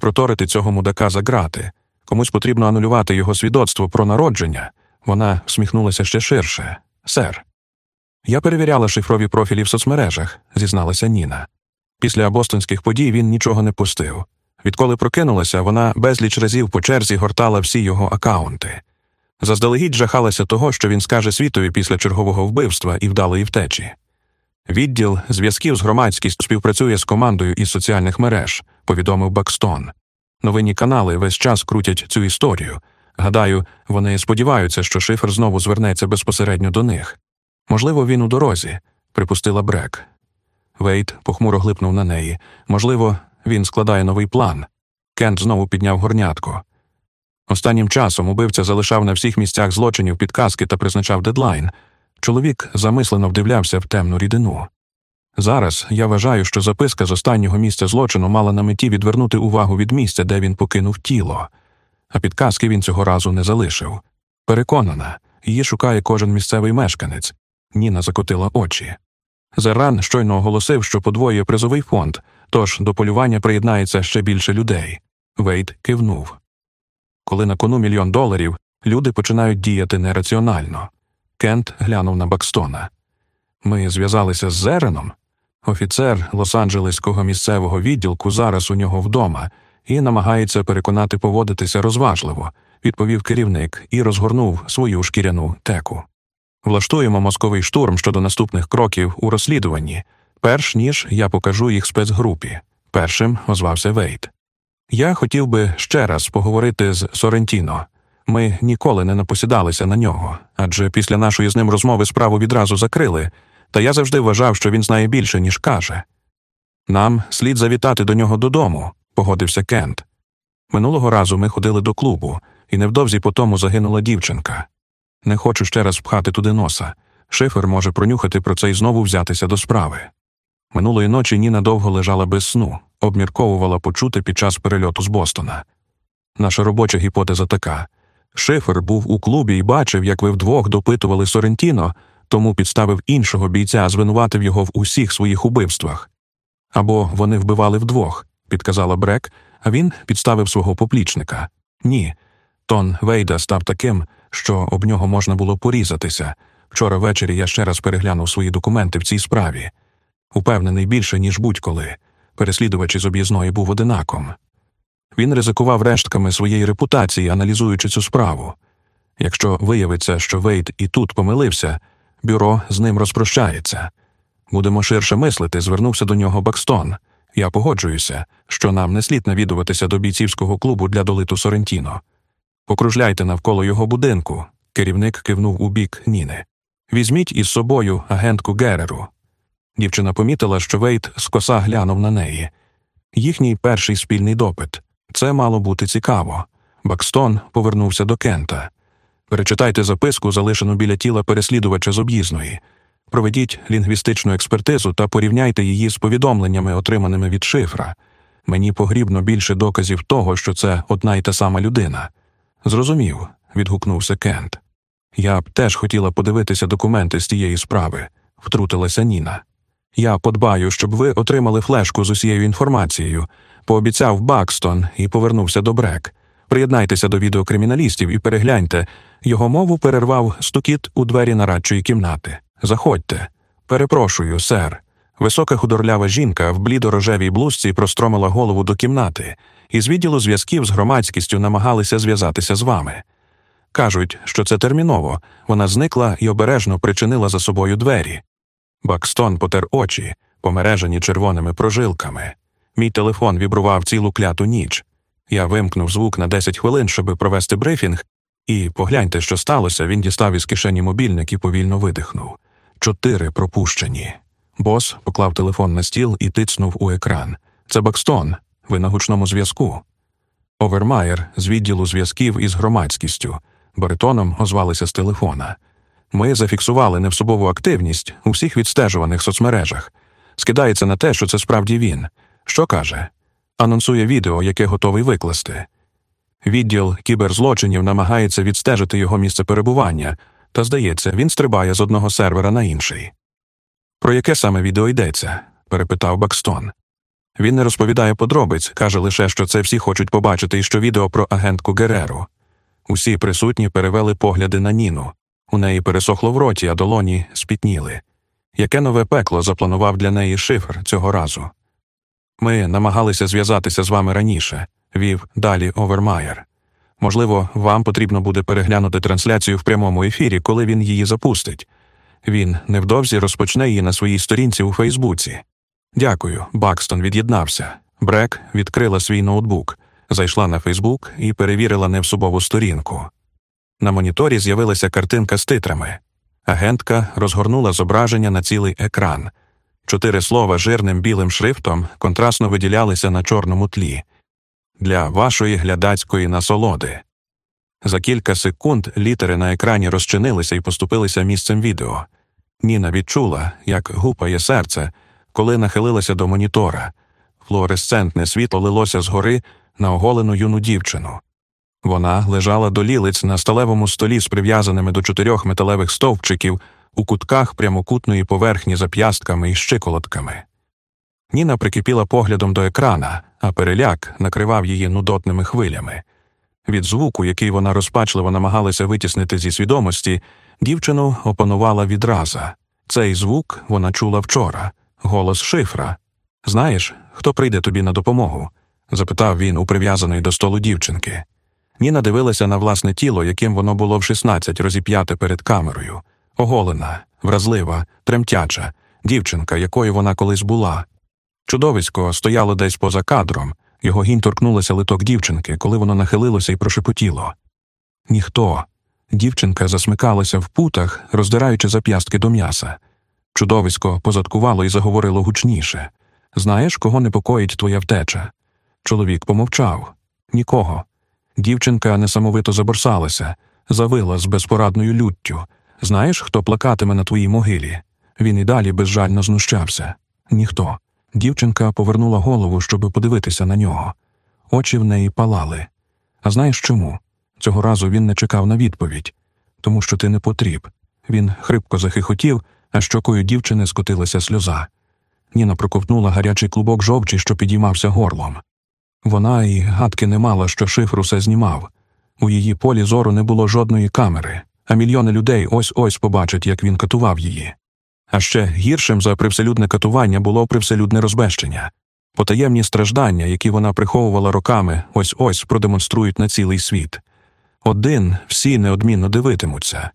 проторити цього мудака за грати. Комусь потрібно анулювати його свідоцтво про народження. Вона всміхнулася ще ширше. Сер. Я перевіряла шифрові профілі в соцмережах, зізналася Ніна. Після бостонських подій він нічого не пустив. Відколи прокинулася, вона безліч разів по черзі гортала всі його акаунти. Заздалегідь жахалася того, що він скаже світові після чергового вбивства і вдалої втечі. Відділ зв'язків з громадськістю співпрацює з командою із соціальних мереж, повідомив Бакстон. Новинні канали весь час крутять цю історію. Гадаю, вони сподіваються, що шифр знову звернеться безпосередньо до них. Можливо, він у дорозі, припустила Брек. Вейт похмуро глипнув на неї. Можливо, він складає новий план. Кент знову підняв горнятку. Останнім часом убивця залишав на всіх місцях злочинів підказки та призначав дедлайн. Чоловік замислено вдивлявся в темну рідину. Зараз я вважаю, що записка з останнього місця злочину мала на меті відвернути увагу від місця, де він покинув тіло, а підказки він цього разу не залишив. Переконана, її шукає кожен місцевий мешканець. Ніна закотила очі. Зерран щойно оголосив, що подвоює призовий фонд, тож до полювання приєднається ще більше людей. Вейт кивнув. Коли на кону мільйон доларів, люди починають діяти нераціонально. Кент глянув на Бакстона. Ми зв'язалися з Зереном. Офіцер Лос-Анджелеського місцевого відділку зараз у нього вдома і намагається переконати поводитися розважливо, відповів керівник і розгорнув свою шкіряну теку. Влаштуємо мозковий штурм щодо наступних кроків у розслідуванні, перш ніж я покажу їх спецгрупі. Першим озвався Вейт. Я хотів би ще раз поговорити з Сорентіно. Ми ніколи не напосідалися на нього, адже після нашої з ним розмови справу відразу закрили, та я завжди вважав, що він знає більше, ніж каже. Нам слід завітати до нього додому, погодився Кент. Минулого разу ми ходили до клубу, і невдовзі по тому загинула дівчинка. Не хочу ще раз пхати туди носа. Шифер може пронюхати про це і знову взятися до справи. Минулої ночі Ніна довго лежала без сну, обмірковувала почути під час перельоту з Бостона. Наша робоча гіпотеза така Шифер був у клубі і бачив, як ви вдвох допитували Сорентіно, тому підставив іншого бійця, звинуватив його в усіх своїх убивствах. Або вони вбивали вдвох, підказала Брек, а він підставив свого поплічника. Ні. Тон Вейда став таким, що об нього можна було порізатися. Вчора ввечері я ще раз переглянув свої документи в цій справі. Упевнений більше, ніж будь-коли. Переслідувач із об'їзної був одинаком. Він ризикував рештками своєї репутації, аналізуючи цю справу. Якщо виявиться, що Вейт і тут помилився, бюро з ним розпрощається. Будемо ширше мислити, звернувся до нього Бакстон. Я погоджуюся, що нам не слід навідуватися до бійцівського клубу для долиту Сорентіно. Покружляйте навколо його будинку. Керівник кивнув у бік Ніни. Візьміть із собою агентку Гереру. Дівчина помітила, що Вейт скоса глянув на неї. Їхній перший спільний допит. Це мало бути цікаво. Бакстон повернувся до Кента. Перечитайте записку, залишену біля тіла переслідувача з об'їзної. Проведіть лінгвістичну експертизу та порівняйте її з повідомленнями, отриманими від шифра. Мені погрібно більше доказів того, що це одна й та сама людина. Зрозумів, відгукнувся Кент. Я б теж хотіла подивитися документи з тієї справи, втрутилася Ніна. Я подбаю, щоб ви отримали флешку з усією інформацією, пообіцяв Бакстон і повернувся до Брек. Приєднайтеся до відеокриміналістів і перегляньте. Його мову перервав стукіт у двері нарадчої кімнати. Заходьте. Перепрошую, сер. Висока худорлява жінка в блідорожевій блузці простромила голову до кімнати, і з відділу зв'язків з громадськістю намагалися зв'язатися з вами. Кажуть, що це терміново. Вона зникла і обережно причинила за собою двері. Бакстон потер очі, помережені червоними прожилками. Мій телефон вібрував цілу кляту ніч. Я вимкнув звук на 10 хвилин, щоб провести брифінг, і погляньте, що сталося, він дістав із кишені мобільник і повільно видихнув. Чотири пропущені. Бос поклав телефон на стіл і тицнув у екран. Це Бакстон. Ви на гучному зв'язку. Овермаєр з відділу зв'язків із громадськістю. Баритоном озвалися з телефона. Ми зафіксували невсобову активність у всіх відстежуваних соцмережах. Скидається на те, що це справді він. Що каже? Анонсує відео, яке готовий викласти. Відділ кіберзлочинів намагається відстежити його місце перебування, та, здається, він стрибає з одного сервера на інший. Про яке саме відео йдеться? перепитав Бакстон. Він не розповідає подробиць, каже лише, що це всі хочуть побачити і що відео про агентку Гереру. Усі присутні перевели погляди на Ніну. У неї пересохло в роті, а долоні спітніли. Яке нове пекло запланував для неї шифр цього разу? Ми намагалися зв'язатися з вами раніше, вів далі Овермаєр. Можливо, вам потрібно буде переглянути трансляцію в прямому ефірі, коли він її запустить. Він невдовзі розпочне її на своїй сторінці у Фейсбуці. Дякую, Бакстон від'єднався. Брек відкрила свій ноутбук, зайшла на Фейсбук і перевірила невсубову сторінку. На моніторі з'явилася картинка з титрами. Агентка розгорнула зображення на цілий екран. Чотири слова жирним білим шрифтом контрастно виділялися на чорному тлі для вашої глядацької насолоди. За кілька секунд літери на екрані розчинилися і поступилися місцем відео. Ніна відчула, як гупає серце, коли нахилилася до монітора. Флуоресцентне світло лилося згори на оголену юну дівчину. Вона лежала до лілиць на сталевому столі з прив'язаними до чотирьох металевих стовпчиків у кутках прямокутної поверхні зап'ястками і щиколотками. Ніна прикипіла поглядом до екрана, а переляк накривав її нудотними хвилями. Від звуку, який вона розпачливо намагалася витіснити зі свідомості, дівчину опанувала відраза. Цей звук вона чула вчора голос шифра. Знаєш, хто прийде тобі на допомогу? запитав він у прив'язаної до столу дівчинки. Ніна дивилася на власне тіло, яким воно було в 16 розіп'яте перед камерою, оголена, вразлива, тремтяча, дівчинка, якою вона колись була. Чудовисько стояло десь поза кадром, його гінь торкнулося литок дівчинки, коли воно нахилилося і прошепотіло. Ніхто. Дівчинка засмикалася в путах, роздираючи зап'ястки до м'яса. Чудовисько позадкувало і заговорило гучніше Знаєш, кого непокоїть твоя втеча? Чоловік помовчав нікого. Дівчинка несамовито заборсалася, завила з безпорадною люттю. Знаєш, хто плакатиме на твоїй могилі? Він і далі безжально знущався. Ніхто. Дівчинка повернула голову, щоб подивитися на нього. Очі в неї палали. А знаєш чому? Цього разу він не чекав на відповідь тому що ти не потріб. Він хрипко захихотів, а щокою дівчини скотилася сльоза. Ніна проковтнула гарячий клубок жовчі, що підіймався горлом. Вона і гадки не мала, що шифр усе знімав. У її полі зору не було жодної камери, а мільйони людей ось ось побачать, як він катував її. А ще гіршим за привселюдне катування було привселюдне розбещення. Потаємні страждання, які вона приховувала роками, ось ось продемонструють на цілий світ. Один всі неодмінно дивитимуться.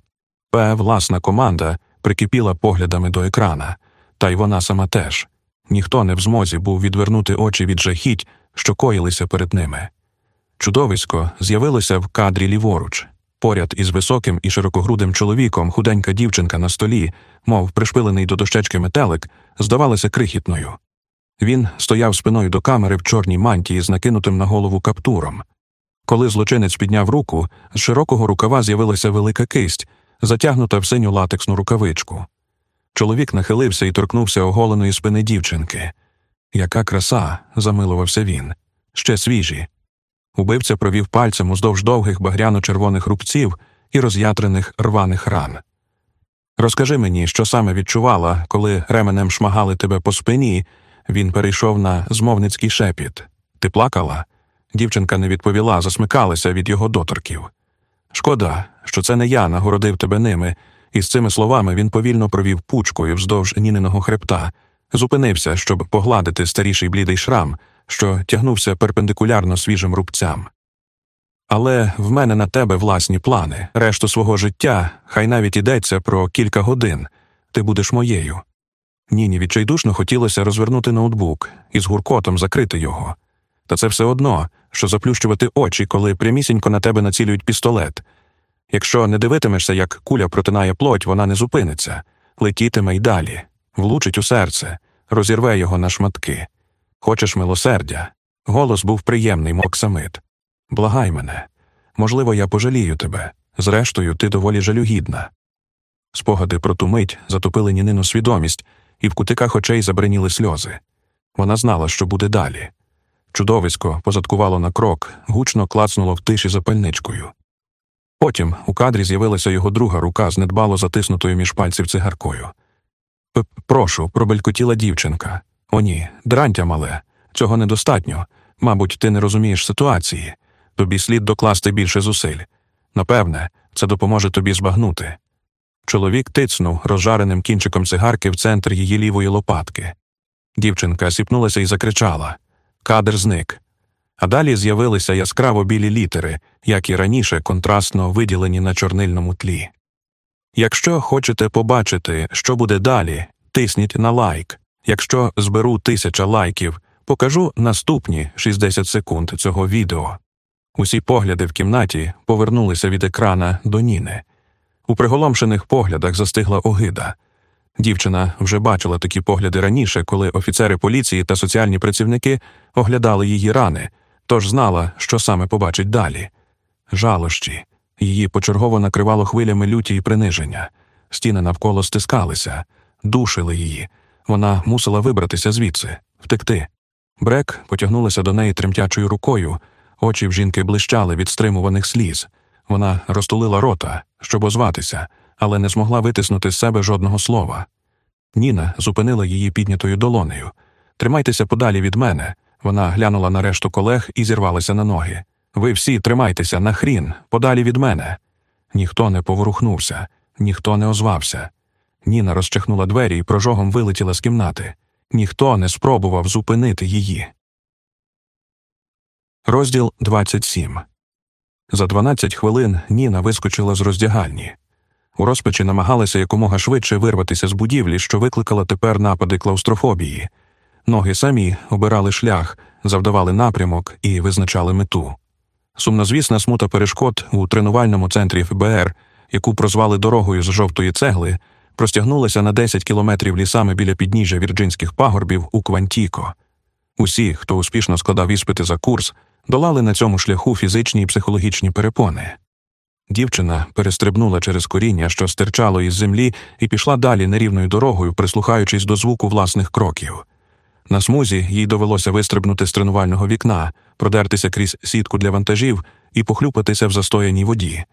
П, власна команда, прикипіла поглядами до екрана, та й вона сама теж. Ніхто не в змозі був відвернути очі від жахіть, що коїлися перед ними. Чудовисько з'явилося в кадрі ліворуч, поряд із високим і широкогрудим чоловіком, худенька дівчинка на столі, мов пришпилений до дощечки метелик, здавалася крихітною. Він стояв спиною до камери в чорній мантії з накинутим на голову каптуром. Коли злочинець підняв руку, з широкого рукава з'явилася велика кисть, затягнута в синю латексну рукавичку. Чоловік нахилився і торкнувся оголеної спини дівчинки. Яка краса, замилувався він, ще свіжі. Убивця провів пальцем уздовж довгих багряно-червоних рубців і роз'ятрених рваних ран. Розкажи мені, що саме відчувала, коли ременем шмагали тебе по спині, він перейшов на змовницький шепіт. Ти плакала? Дівчинка не відповіла, засмикалася від його доторків. Шкода, що це не я нагородив тебе ними, і з цими словами він повільно провів пучкою вздовж ніниного хребта, зупинився, щоб погладити старіший блідий шрам, що тягнувся перпендикулярно свіжим рубцям. Але в мене на тебе власні плани, решту свого життя, хай навіть ідеться про кілька годин, ти будеш моєю. Ніні відчайдушно хотілося розвернути ноутбук і з гуркотом закрити його. Та це все одно, що заплющувати очі, коли прямісінько на тебе націлюють пістолет. Якщо не дивитимешся, як куля протинає плоть, вона не зупиниться, летітиме й далі, влучить у серце, розірве його на шматки. Хочеш милосердя? Голос був приємний, мов оксамит. Благай мене. Можливо, я пожалію тебе. Зрештою, ти доволі жалюгідна. Спогади про ту мить затопили Нінину свідомість, і в кутиках очей забриніли сльози. Вона знала, що буде далі. Чудовисько позадкувало на крок, гучно клацнуло в тиші запальничкою. Потім у кадрі з'явилася його друга рука з недбало затиснутою між пальців цигаркою. Прошу, пробелькотіла дівчинка. О, ні, дрантя мале. Цього недостатньо. Мабуть, ти не розумієш ситуації. Тобі слід докласти більше зусиль. Напевне, це допоможе тобі збагнути. Чоловік тицнув розжареним кінчиком цигарки в центр її лівої лопатки. Дівчинка сіпнулася і закричала. Кадр зник. А далі з'явилися яскраво білі літери, як і раніше контрастно виділені на чорнильному тлі. Якщо хочете побачити, що буде далі, тисніть на лайк. Якщо зберу тисяча лайків, покажу наступні 60 секунд цього відео. Усі погляди в кімнаті повернулися від екрана до Ніни. У приголомшених поглядах застигла огида. Дівчина вже бачила такі погляди раніше, коли офіцери поліції та соціальні працівники оглядали її рани, тож знала, що саме побачить далі. Жалощі. Її почергово накривало хвилями люті і приниження. Стіни навколо стискалися, душили її. Вона мусила вибратися звідси, втекти. Брек потягнулася до неї тремтячою рукою, очі в жінки блищали від стримуваних сліз. Вона розтулила рота, щоб озватися, але не змогла витиснути з себе жодного слова. Ніна зупинила її піднятою долонею. Тримайтеся подалі від мене. Вона глянула на решту колег і зірвалася на ноги. Ви всі тримайтеся на хрін, подалі від мене. Ніхто не поворухнувся, ніхто не озвався. Ніна розчахнула двері і прожогом вилетіла з кімнати. Ніхто не спробував зупинити її. Розділ 27 За 12 хвилин Ніна вискочила з роздягальні. У розпачі намагалася якомога швидше вирватися з будівлі, що викликала тепер напади клаустрофобії. Ноги самі обирали шлях, задавали напрямок і визначали мету. Сумнозвісна смуга перешкод у тренувальному центрі ФБР, яку прозвали дорогою з жовтої цегли, простягнулася на 10 кілометрів лісами біля підніжжя вірджинських пагорбів у Квантіко. Усі, хто успішно складав іспити за курс, долали на цьому шляху фізичні і психологічні перепони. Дівчина перестрибнула через коріння, що стирчало із землі, і пішла далі нерівною дорогою, прислухаючись до звуку власних кроків. На смузі їй довелося вистрибнути з тренувального вікна, продертися крізь сітку для вантажів і похлюпатися в застояній воді.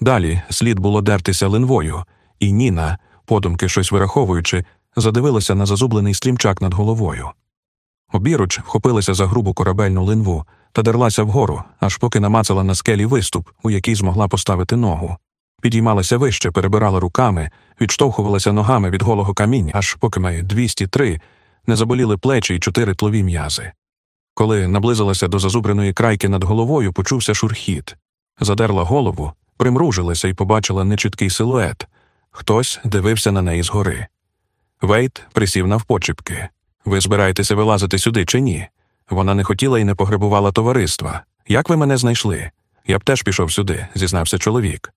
Далі слід було дертися линвою, і Ніна, подумки щось вираховуючи, задивилася на зазублений стрімчак над головою. Обіруч вхопилася за грубу корабельну линву та дерлася вгору, аж поки намацала на скелі виступ, у який змогла поставити ногу. Підіймалася вище, перебирала руками, відштовхувалася ногами від голого каміння, аж поки має 203, не заболіли плечі й чотири тлові м'язи. Коли наблизилася до зазубреної крайки над головою, почувся шурхіт. Задерла голову, примружилася і побачила нечіткий силует. Хтось дивився на неї згори. Вейт присів навпочіпки. Ви збираєтеся вилазити сюди чи ні? Вона не хотіла і не погребувала товариства. Як ви мене знайшли? Я б теж пішов сюди, зізнався чоловік.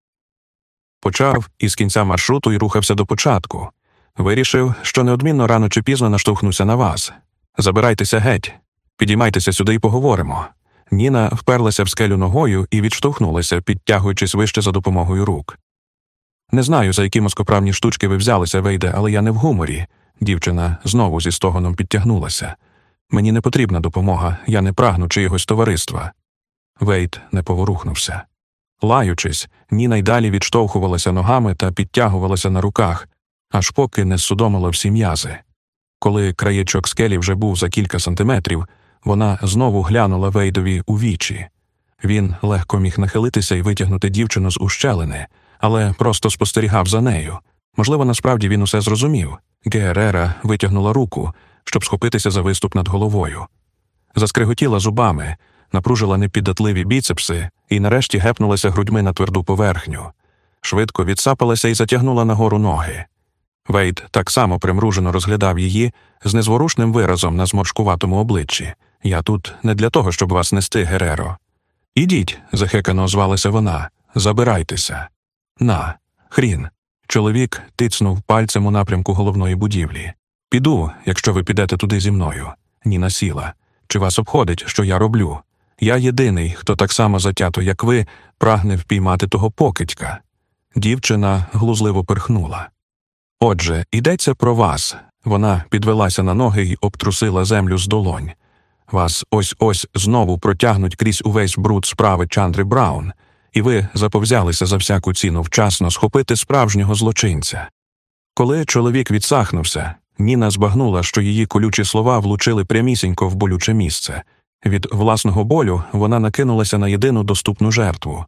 Почав із кінця маршруту і рухався до початку. Вирішив, що неодмінно рано чи пізно наштовхнуся на вас. Забирайтеся геть, підіймайтеся сюди і поговоримо. Ніна вперлася в скелю ногою і відштовхнулася, підтягуючись вище за допомогою рук. Не знаю, за які москоправні штучки ви взялися, вийде, але я не в гуморі. Дівчина знову зі стогоном підтягнулася. Мені не потрібна допомога, я не прагну чиєгось товариства. Вейт не поворухнувся. Лаючись, Ніна й далі відштовхувалася ногами та підтягувалася на руках, аж поки не судомила всі м'язи. Коли краєчок скелі вже був за кілька сантиметрів, вона знову глянула Вейдові у вічі. Він легко міг нахилитися і витягнути дівчину з ущелини, але просто спостерігав за нею. Можливо, насправді він усе зрозумів. Герера витягнула руку, щоб схопитися за виступ над головою. Заскриготіла зубами, напружила непіддатливі біцепси і нарешті гепнулася грудьми на тверду поверхню. Швидко відсапалася і затягнула нагору ноги. Вейд так само примружено розглядав її з незворушним виразом на зморшкуватому обличчі. Я тут не для того, щоб вас нести, Гереро. Ідіть, захекано озвалася вона, забирайтеся. На, хрін. Чоловік тицнув пальцем у напрямку головної будівлі. Піду, якщо ви підете туди зі мною. Ніна сіла. Чи вас обходить, що я роблю? Я єдиний, хто так само затято, як ви, прагне впіймати того покидька. Дівчина глузливо перхнула. Отже, йдеться про вас. Вона підвелася на ноги і обтрусила землю з долонь. Вас ось ось знову протягнуть крізь увесь бруд справи Чандри Браун, і ви заповзялися за всяку ціну вчасно схопити справжнього злочинця. Коли чоловік відсахнувся, Ніна збагнула, що її колючі слова влучили прямісінько в болюче місце. Від власного болю вона накинулася на єдину доступну жертву.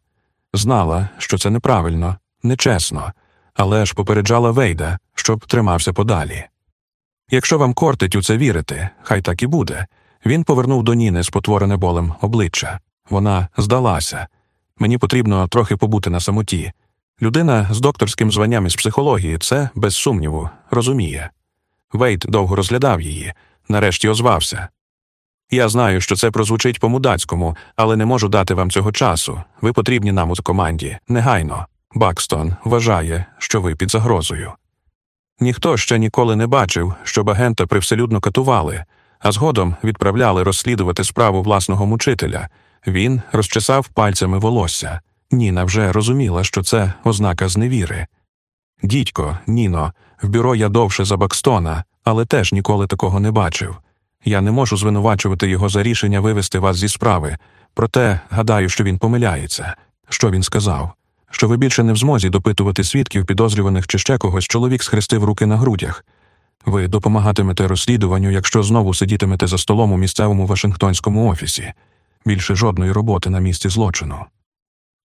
Знала, що це неправильно, нечесно, але ж попереджала Вейда, щоб тримався подалі. Якщо вам кортить у це вірити, хай так і буде. Він повернув до Ніни спотворене болем обличчя. Вона здалася. Мені потрібно трохи побути на самоті. Людина з докторським званням із психології це, без сумніву, розуміє. Вейт довго розглядав її, нарешті озвався. Я знаю, що це прозвучить по мудацькому, але не можу дати вам цього часу. Ви потрібні нам у команді. Негайно. Бакстон вважає, що ви під загрозою. Ніхто ще ніколи не бачив, щоб агента привселюдно катували, а згодом відправляли розслідувати справу власного мучителя. Він розчесав пальцями волосся. Ніна вже розуміла, що це ознака зневіри. Дідько, Ніно, в бюро я довше за Бакстона, але теж ніколи такого не бачив. Я не можу звинувачувати його за рішення вивести вас зі справи, проте гадаю, що він помиляється. Що він сказав? Що ви більше не в змозі допитувати свідків, підозрюваних чи ще когось, чоловік схрестив руки на грудях. Ви допомагатимете розслідуванню, якщо знову сидітимете за столом у місцевому Вашингтонському офісі. Більше жодної роботи на місці злочину.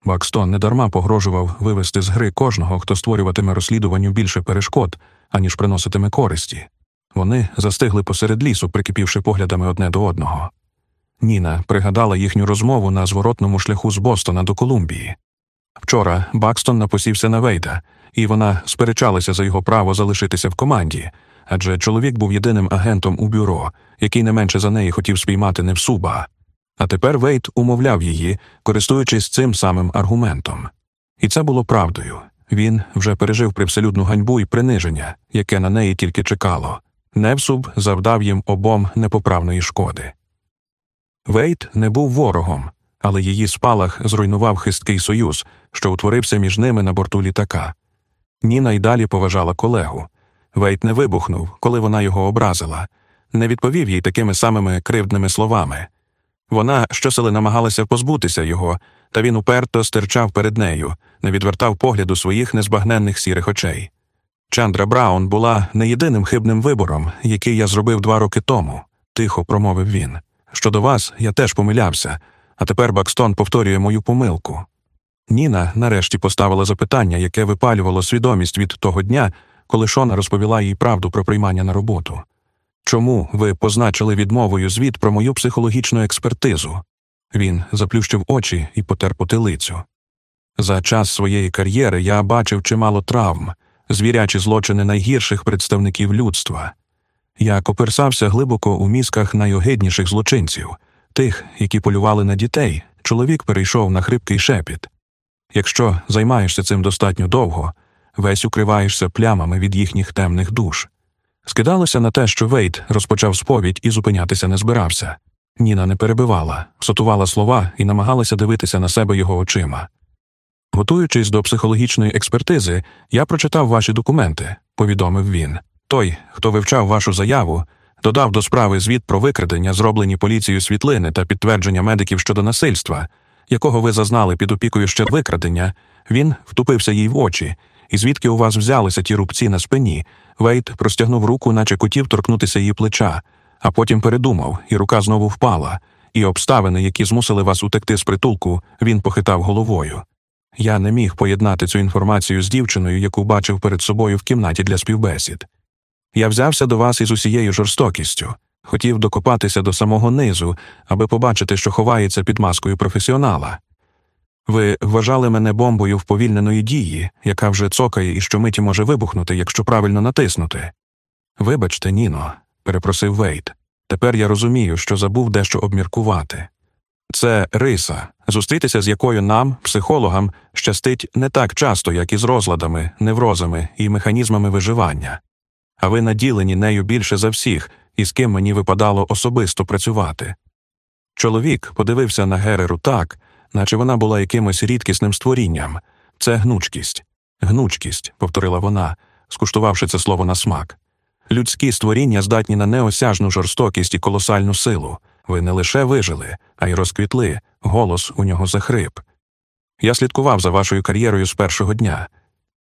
Бакстон недарма погрожував вивести з гри кожного, хто створюватиме розслідуванню більше перешкод, аніж приноситиме користі. Вони застигли посеред лісу, прикипівши поглядами одне до одного. Ніна пригадала їхню розмову на зворотному шляху з Бостона до Колумбії. Вчора Бакстон напосівся на Вейда, і вона сперечалася за його право залишитися в команді, адже чоловік був єдиним агентом у бюро, який не менше за неї хотів спіймати Невсуба. А тепер Вейт умовляв її, користуючись цим самим аргументом. І це було правдою. Він вже пережив привселюдну ганьбу і приниження, яке на неї тільки чекало. Невсуб завдав їм обом непоправної шкоди. Вейт не був ворогом, але її спалах зруйнував хисткий союз, що утворився між ними на борту літака. Ніна й далі поважала колегу. Вейт не вибухнув, коли вона його образила, не відповів їй такими самими кривдними словами. Вона щосили намагалася позбутися його, та він уперто стирчав перед нею, не відвертав погляду своїх незбагненних сірих очей. Чандра Браун була не єдиним хибним вибором, який я зробив два роки тому, тихо промовив він. Щодо вас, я теж помилявся, а тепер Бакстон повторює мою помилку. Ніна нарешті поставила запитання, яке випалювало свідомість від того дня, коли Шона розповіла їй правду про приймання на роботу. Чому ви позначили відмовою звіт про мою психологічну експертизу? Він заплющив очі і потер потилицю. За час своєї кар'єри я бачив чимало травм, звірячі злочини найгірших представників людства. Я коперсався глибоко у мізках найогидніших злочинців, тих, які полювали на дітей, чоловік перейшов на хрипкий шепіт. Якщо займаєшся цим достатньо довго, весь укриваєшся плямами від їхніх темних душ. Скидалося на те, що Вейт розпочав сповідь і зупинятися не збирався. Ніна не перебивала, сотувала слова і намагалася дивитися на себе його очима. Готуючись до психологічної експертизи, я прочитав ваші документи, повідомив він. Той, хто вивчав вашу заяву, додав до справи звіт про викрадення, зроблені поліцією світлини та підтвердження медиків щодо насильства, якого ви зазнали під опікою ще викрадення, він втупився їй в очі, і звідки у вас взялися ті рубці на спині, Вейт простягнув руку, наче хотів торкнутися її плеча, а потім передумав, і рука знову впала, і обставини, які змусили вас утекти з притулку, він похитав головою. Я не міг поєднати цю інформацію з дівчиною, яку бачив перед собою в кімнаті для співбесід. Я взявся до вас із усією жорстокістю, хотів докопатися до самого низу, аби побачити, що ховається під маскою професіонала. Ви вважали мене бомбою вповільненої дії, яка вже цокає і щомиті може вибухнути, якщо правильно натиснути. Вибачте, Ніно, перепросив Вейт. Тепер я розумію, що забув дещо обміркувати. Це риса, зустрітися з якою нам, психологам, щастить не так часто, як і з розладами, неврозами і механізмами виживання, а ви наділені нею більше за всіх, і з ким мені випадало особисто працювати. Чоловік подивився на Гереру так, наче вона була якимось рідкісним створінням. Це гнучкість. Гнучкість, повторила вона, скуштувавши це слово на смак. Людські створіння здатні на неосяжну жорстокість і колосальну силу. Ви не лише вижили, а й розквітли, голос у нього захрип. Я слідкував за вашою кар'єрою з першого дня.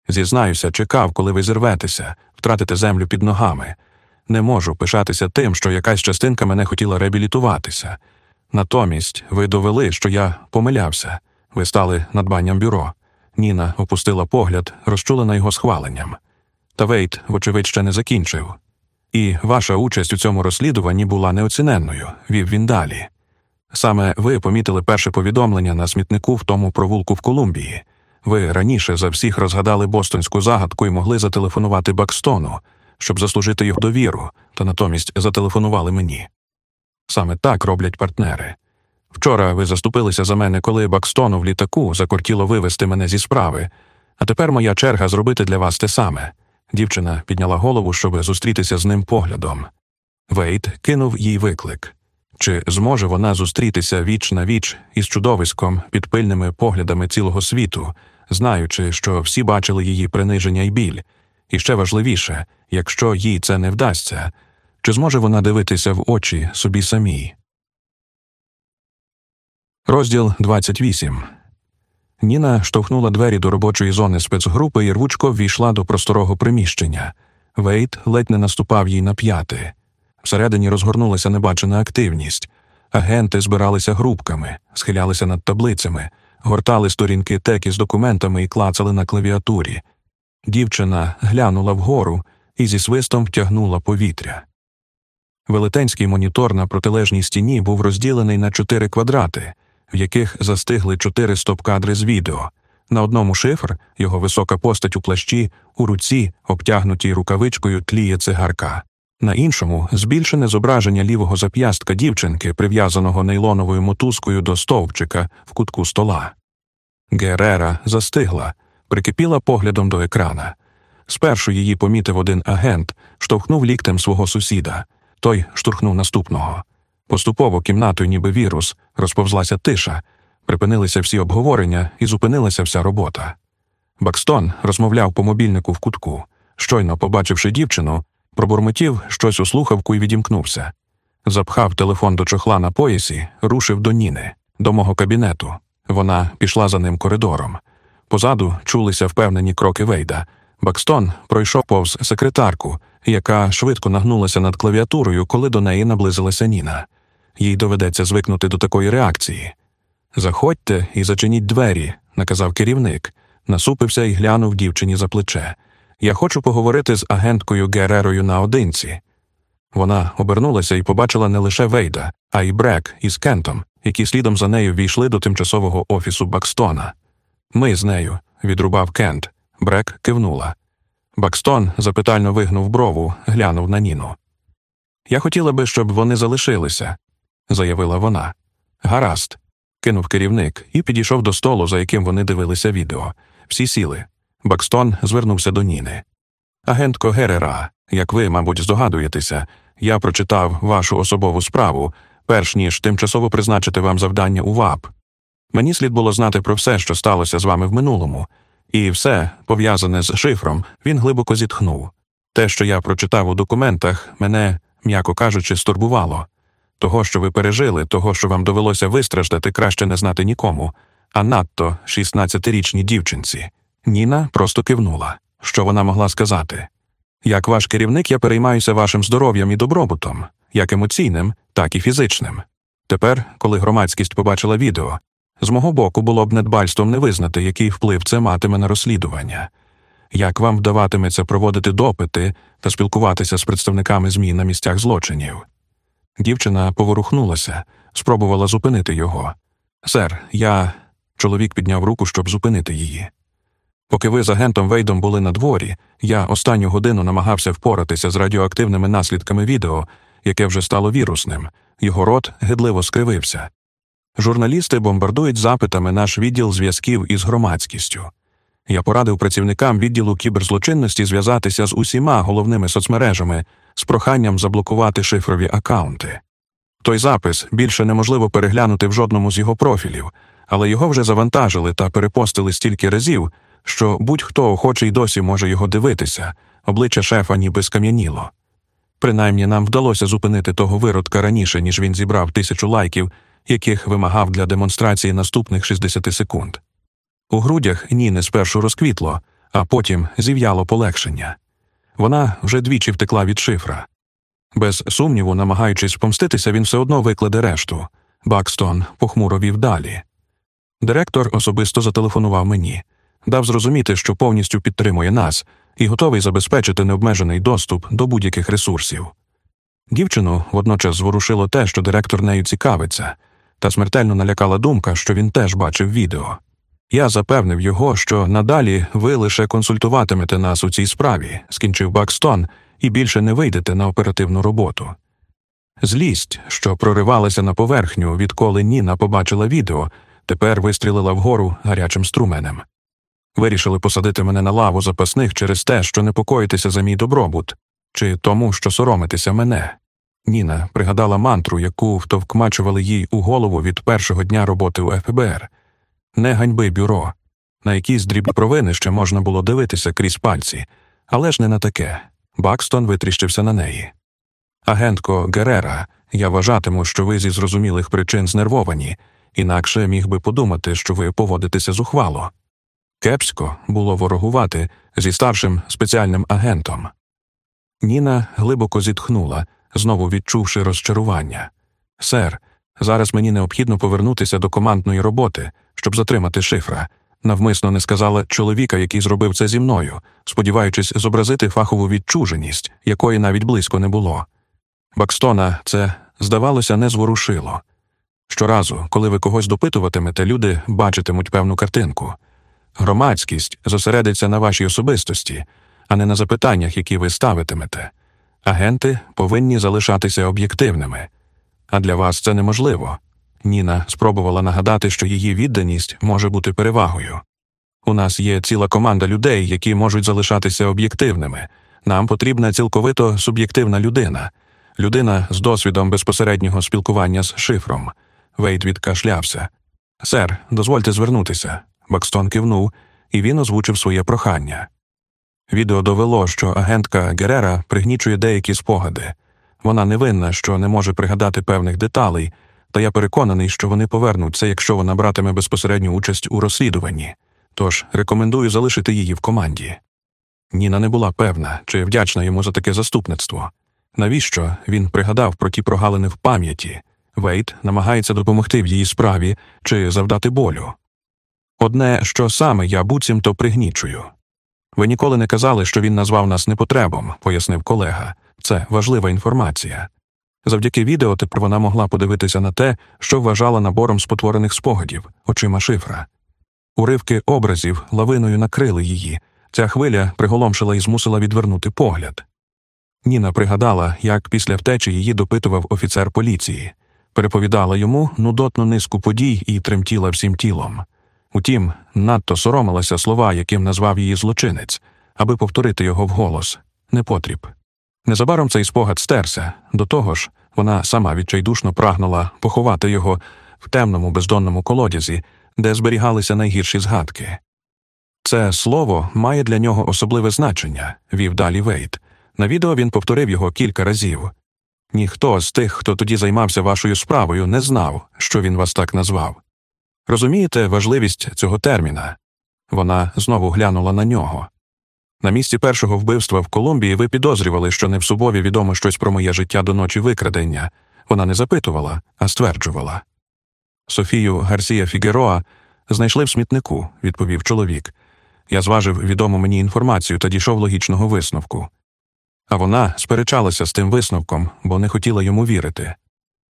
Зізнаюся, чекав, коли ви зірветеся, втратите землю під ногами. не можу пишатися тим, що якась частинка мене хотіла реабілітуватися. Натомість ви довели, що я помилявся, ви стали надбанням бюро. Ніна опустила погляд, розчулена його схваленням. Та Вейт, вочевидь, ще не закінчив. І ваша участь у цьому розслідуванні була неоціненною, вів він далі. Саме ви помітили перше повідомлення на смітнику в тому провулку в Колумбії. Ви раніше за всіх розгадали бостонську загадку і могли зателефонувати Бакстону, щоб заслужити його довіру, та натомість зателефонували мені. Саме так роблять партнери. Вчора ви заступилися за мене, коли Бакстону в літаку закортіло вивести мене зі справи, а тепер моя черга зробити для вас те саме. Дівчина підняла голову, щоб зустрітися з ним поглядом. Вейт кинув їй виклик. Чи зможе вона зустрітися віч на віч із чудовиськом під пильними поглядами цілого світу, знаючи, що всі бачили її приниження і біль, і ще важливіше, якщо їй це не вдасться, чи зможе вона дивитися в очі собі самій? Розділ 28 Ніна штовхнула двері до робочої зони спецгрупи і рвучко ввійшла до просторого приміщення. Вейт ледь не наступав їй на п'яти. Всередині розгорнулася небачена активність. Агенти збиралися групками, схилялися над таблицями, гортали сторінки теки з документами і клацали на клавіатурі. Дівчина глянула вгору і зі свистом втягнула повітря. Велетенський монітор на протилежній стіні був розділений на чотири квадрати, в яких застигли чотири стоп-кадри з відео. На одному шифр його висока постать у плащі, у руці, обтягнутій рукавичкою, тліє цигарка. На іншому збільшене зображення лівого зап'ястка дівчинки, прив'язаного нейлоновою мотузкою до стовпчика в кутку стола. Герера застигла, прикипіла поглядом до екрана. Спершу її помітив один агент, штовхнув ліктем свого сусіда. Той штурхнув наступного. Поступово кімнатою, ніби вірус, розповзлася тиша, припинилися всі обговорення і зупинилася вся робота. Бакстон розмовляв по мобільнику в кутку. Щойно побачивши дівчину, пробурмотів щось у слухавку і відімкнувся. Запхав телефон до чохла на поясі, рушив до Ніни, до мого кабінету. Вона пішла за ним коридором. Позаду чулися впевнені кроки Вейда. Бакстон пройшов повз секретарку, яка швидко нагнулася над клавіатурою, коли до неї наблизилася Ніна. Їй доведеться звикнути до такої реакції. Заходьте і зачиніть двері, наказав керівник, насупився і глянув дівчині за плече. Я хочу поговорити з агенткою Герерою наодинці. Вона обернулася і побачила не лише Вейда, а й Брек із Кентом, які слідом за нею війшли до тимчасового офісу Бакстона. Ми з нею, відрубав Кент. Брек кивнула. Бакстон запитально вигнув брову, глянув на Ніну. Я хотіла би, щоб вони залишилися, заявила вона. Гаразд, кинув керівник і підійшов до столу, за яким вони дивилися відео. Всі сіли. Бакстон звернувся до Ніни. Агентко Герера, як ви, мабуть, здогадуєтеся, я прочитав вашу особову справу, перш ніж тимчасово призначити вам завдання у ВАП. Мені слід було знати про все, що сталося з вами в минулому, і все, пов'язане з шифром, він глибоко зітхнув. Те, що я прочитав у документах, мене, м'яко кажучи, стурбувало. Того, що ви пережили, того, що вам довелося вистраждати, краще не знати нікому, а надто 16-річній дівчинці. Ніна просто кивнула. Що вона могла сказати? Як ваш керівник, я переймаюся вашим здоров'ям і добробутом, як емоційним, так і фізичним. Тепер, коли громадськість побачила відео, з мого боку було б недбальством не визнати, який вплив це матиме на розслідування. Як вам вдаватиметься проводити допити та спілкуватися з представниками ЗМІ на місцях злочинів? Дівчина поворухнулася, спробувала зупинити його. Сер, я. Чоловік підняв руку, щоб зупинити її. Поки ви з агентом Вейдом були на дворі, я останню годину намагався впоратися з радіоактивними наслідками відео, яке вже стало вірусним. Його рот гидливо скривився. Журналісти бомбардують запитами наш відділ зв'язків із громадськістю. Я порадив працівникам відділу кіберзлочинності зв'язатися з усіма головними соцмережами з проханням заблокувати шифрові акаунти. Той запис більше неможливо переглянути в жодному з його профілів, але його вже завантажили та перепостили стільки разів, що будь-хто охочий досі може його дивитися, обличчя шефа ніби скам'яніло. Принаймні нам вдалося зупинити того виродка раніше, ніж він зібрав тисячу лайків, яких вимагав для демонстрації наступних 60 секунд. У грудях Ніни спершу розквітло, а потім зів'яло полегшення. Вона вже двічі втекла від шифра. Без сумніву, намагаючись помститися, він все одно викладе решту. Бакстон похмуро вів далі. Директор особисто зателефонував мені, дав зрозуміти, що повністю підтримує нас і готовий забезпечити необмежений доступ до будь-яких ресурсів. Дівчину водночас зворушило те, що директор нею цікавиться, та смертельно налякала думка, що він теж бачив відео. Я запевнив його, що надалі ви лише консультуватимете нас у цій справі, скінчив Бакстон, і більше не вийдете на оперативну роботу. Злість, що проривалася на поверхню, відколи Ніна побачила відео, тепер вистрілила вгору гарячим струменем. Вирішили посадити мене на лаву запасних через те, що непокоїтеся за мій добробут, чи тому, що соромитеся мене. Ніна пригадала мантру, яку втовкмачували їй у голову від першого дня роботи у ФБР не ганьби бюро. На якісь дрібні провини ще можна було дивитися крізь пальці, але ж не на таке. Бакстон витріщився на неї. Агентко Герера, я вважатиму, що ви зі зрозумілих причин знервовані, інакше міг би подумати, що ви поводитеся зухвало. Кепсько було ворогувати зі старшим спеціальним агентом. Ніна глибоко зітхнула, знову відчувши розчарування. Сер, зараз мені необхідно повернутися до командної роботи, щоб затримати шифра. Навмисно не сказала чоловіка, який зробив це зі мною, сподіваючись зобразити фахову відчуженість, якої навіть близько не було. Бакстона це, здавалося, не зворушило. Щоразу, коли ви когось допитуватимете, люди бачитимуть певну картинку. Громадськість зосередиться на вашій особистості, а не на запитаннях, які ви ставитимете. Агенти повинні залишатися об'єктивними. А для вас це неможливо. Ніна спробувала нагадати, що її відданість може бути перевагою. У нас є ціла команда людей, які можуть залишатися об'єктивними. Нам потрібна цілковито суб'єктивна людина, людина з досвідом безпосереднього спілкування з шифром. Вейт відкашлявся. Сер, дозвольте звернутися. Бакстон кивнув, і він озвучив своє прохання. Відео довело, що агентка Герера пригнічує деякі спогади. Вона не винна, що не може пригадати певних деталей, та я переконаний, що вони повернуться, якщо вона братиме безпосередню участь у розслідуванні. Тож рекомендую залишити її в команді. Ніна не була певна, чи вдячна йому за таке заступництво. Навіщо він пригадав про ті прогалини в пам'яті? Вейт намагається допомогти в її справі чи завдати болю. Одне, що саме я буцімто пригнічую. Ви ніколи не казали, що він назвав нас непотребом, пояснив колега. Це важлива інформація. Завдяки відео тепер вона могла подивитися на те, що вважала набором спотворених спогадів, очима шифра. Уривки образів лавиною накрили її. Ця хвиля приголомшила і змусила відвернути погляд. Ніна пригадала, як після втечі її допитував офіцер поліції, переповідала йому нудотну низку подій і тремтіла всім тілом. Утім, надто соромилася слова, яким назвав її злочинець, аби повторити його вголос непотріб. Незабаром цей спогад стерся, до того ж, вона сама відчайдушно прагнула поховати його в темному бездонному колодязі, де зберігалися найгірші згадки. Це слово має для нього особливе значення, вів далі Вейт. На відео він повторив його кілька разів. Ніхто з тих, хто тоді займався вашою справою, не знав, що він вас так назвав. Розумієте важливість цього терміна? Вона знову глянула на нього. На місці першого вбивства в Колумбії ви підозрювали, що не в Субові відомо щось про моє життя до ночі викрадення. Вона не запитувала, а стверджувала. Софію Гарсія Фігероа знайшли в смітнику, відповів чоловік. Я зважив відому мені інформацію та дійшов логічного висновку. А вона сперечалася з тим висновком, бо не хотіла йому вірити.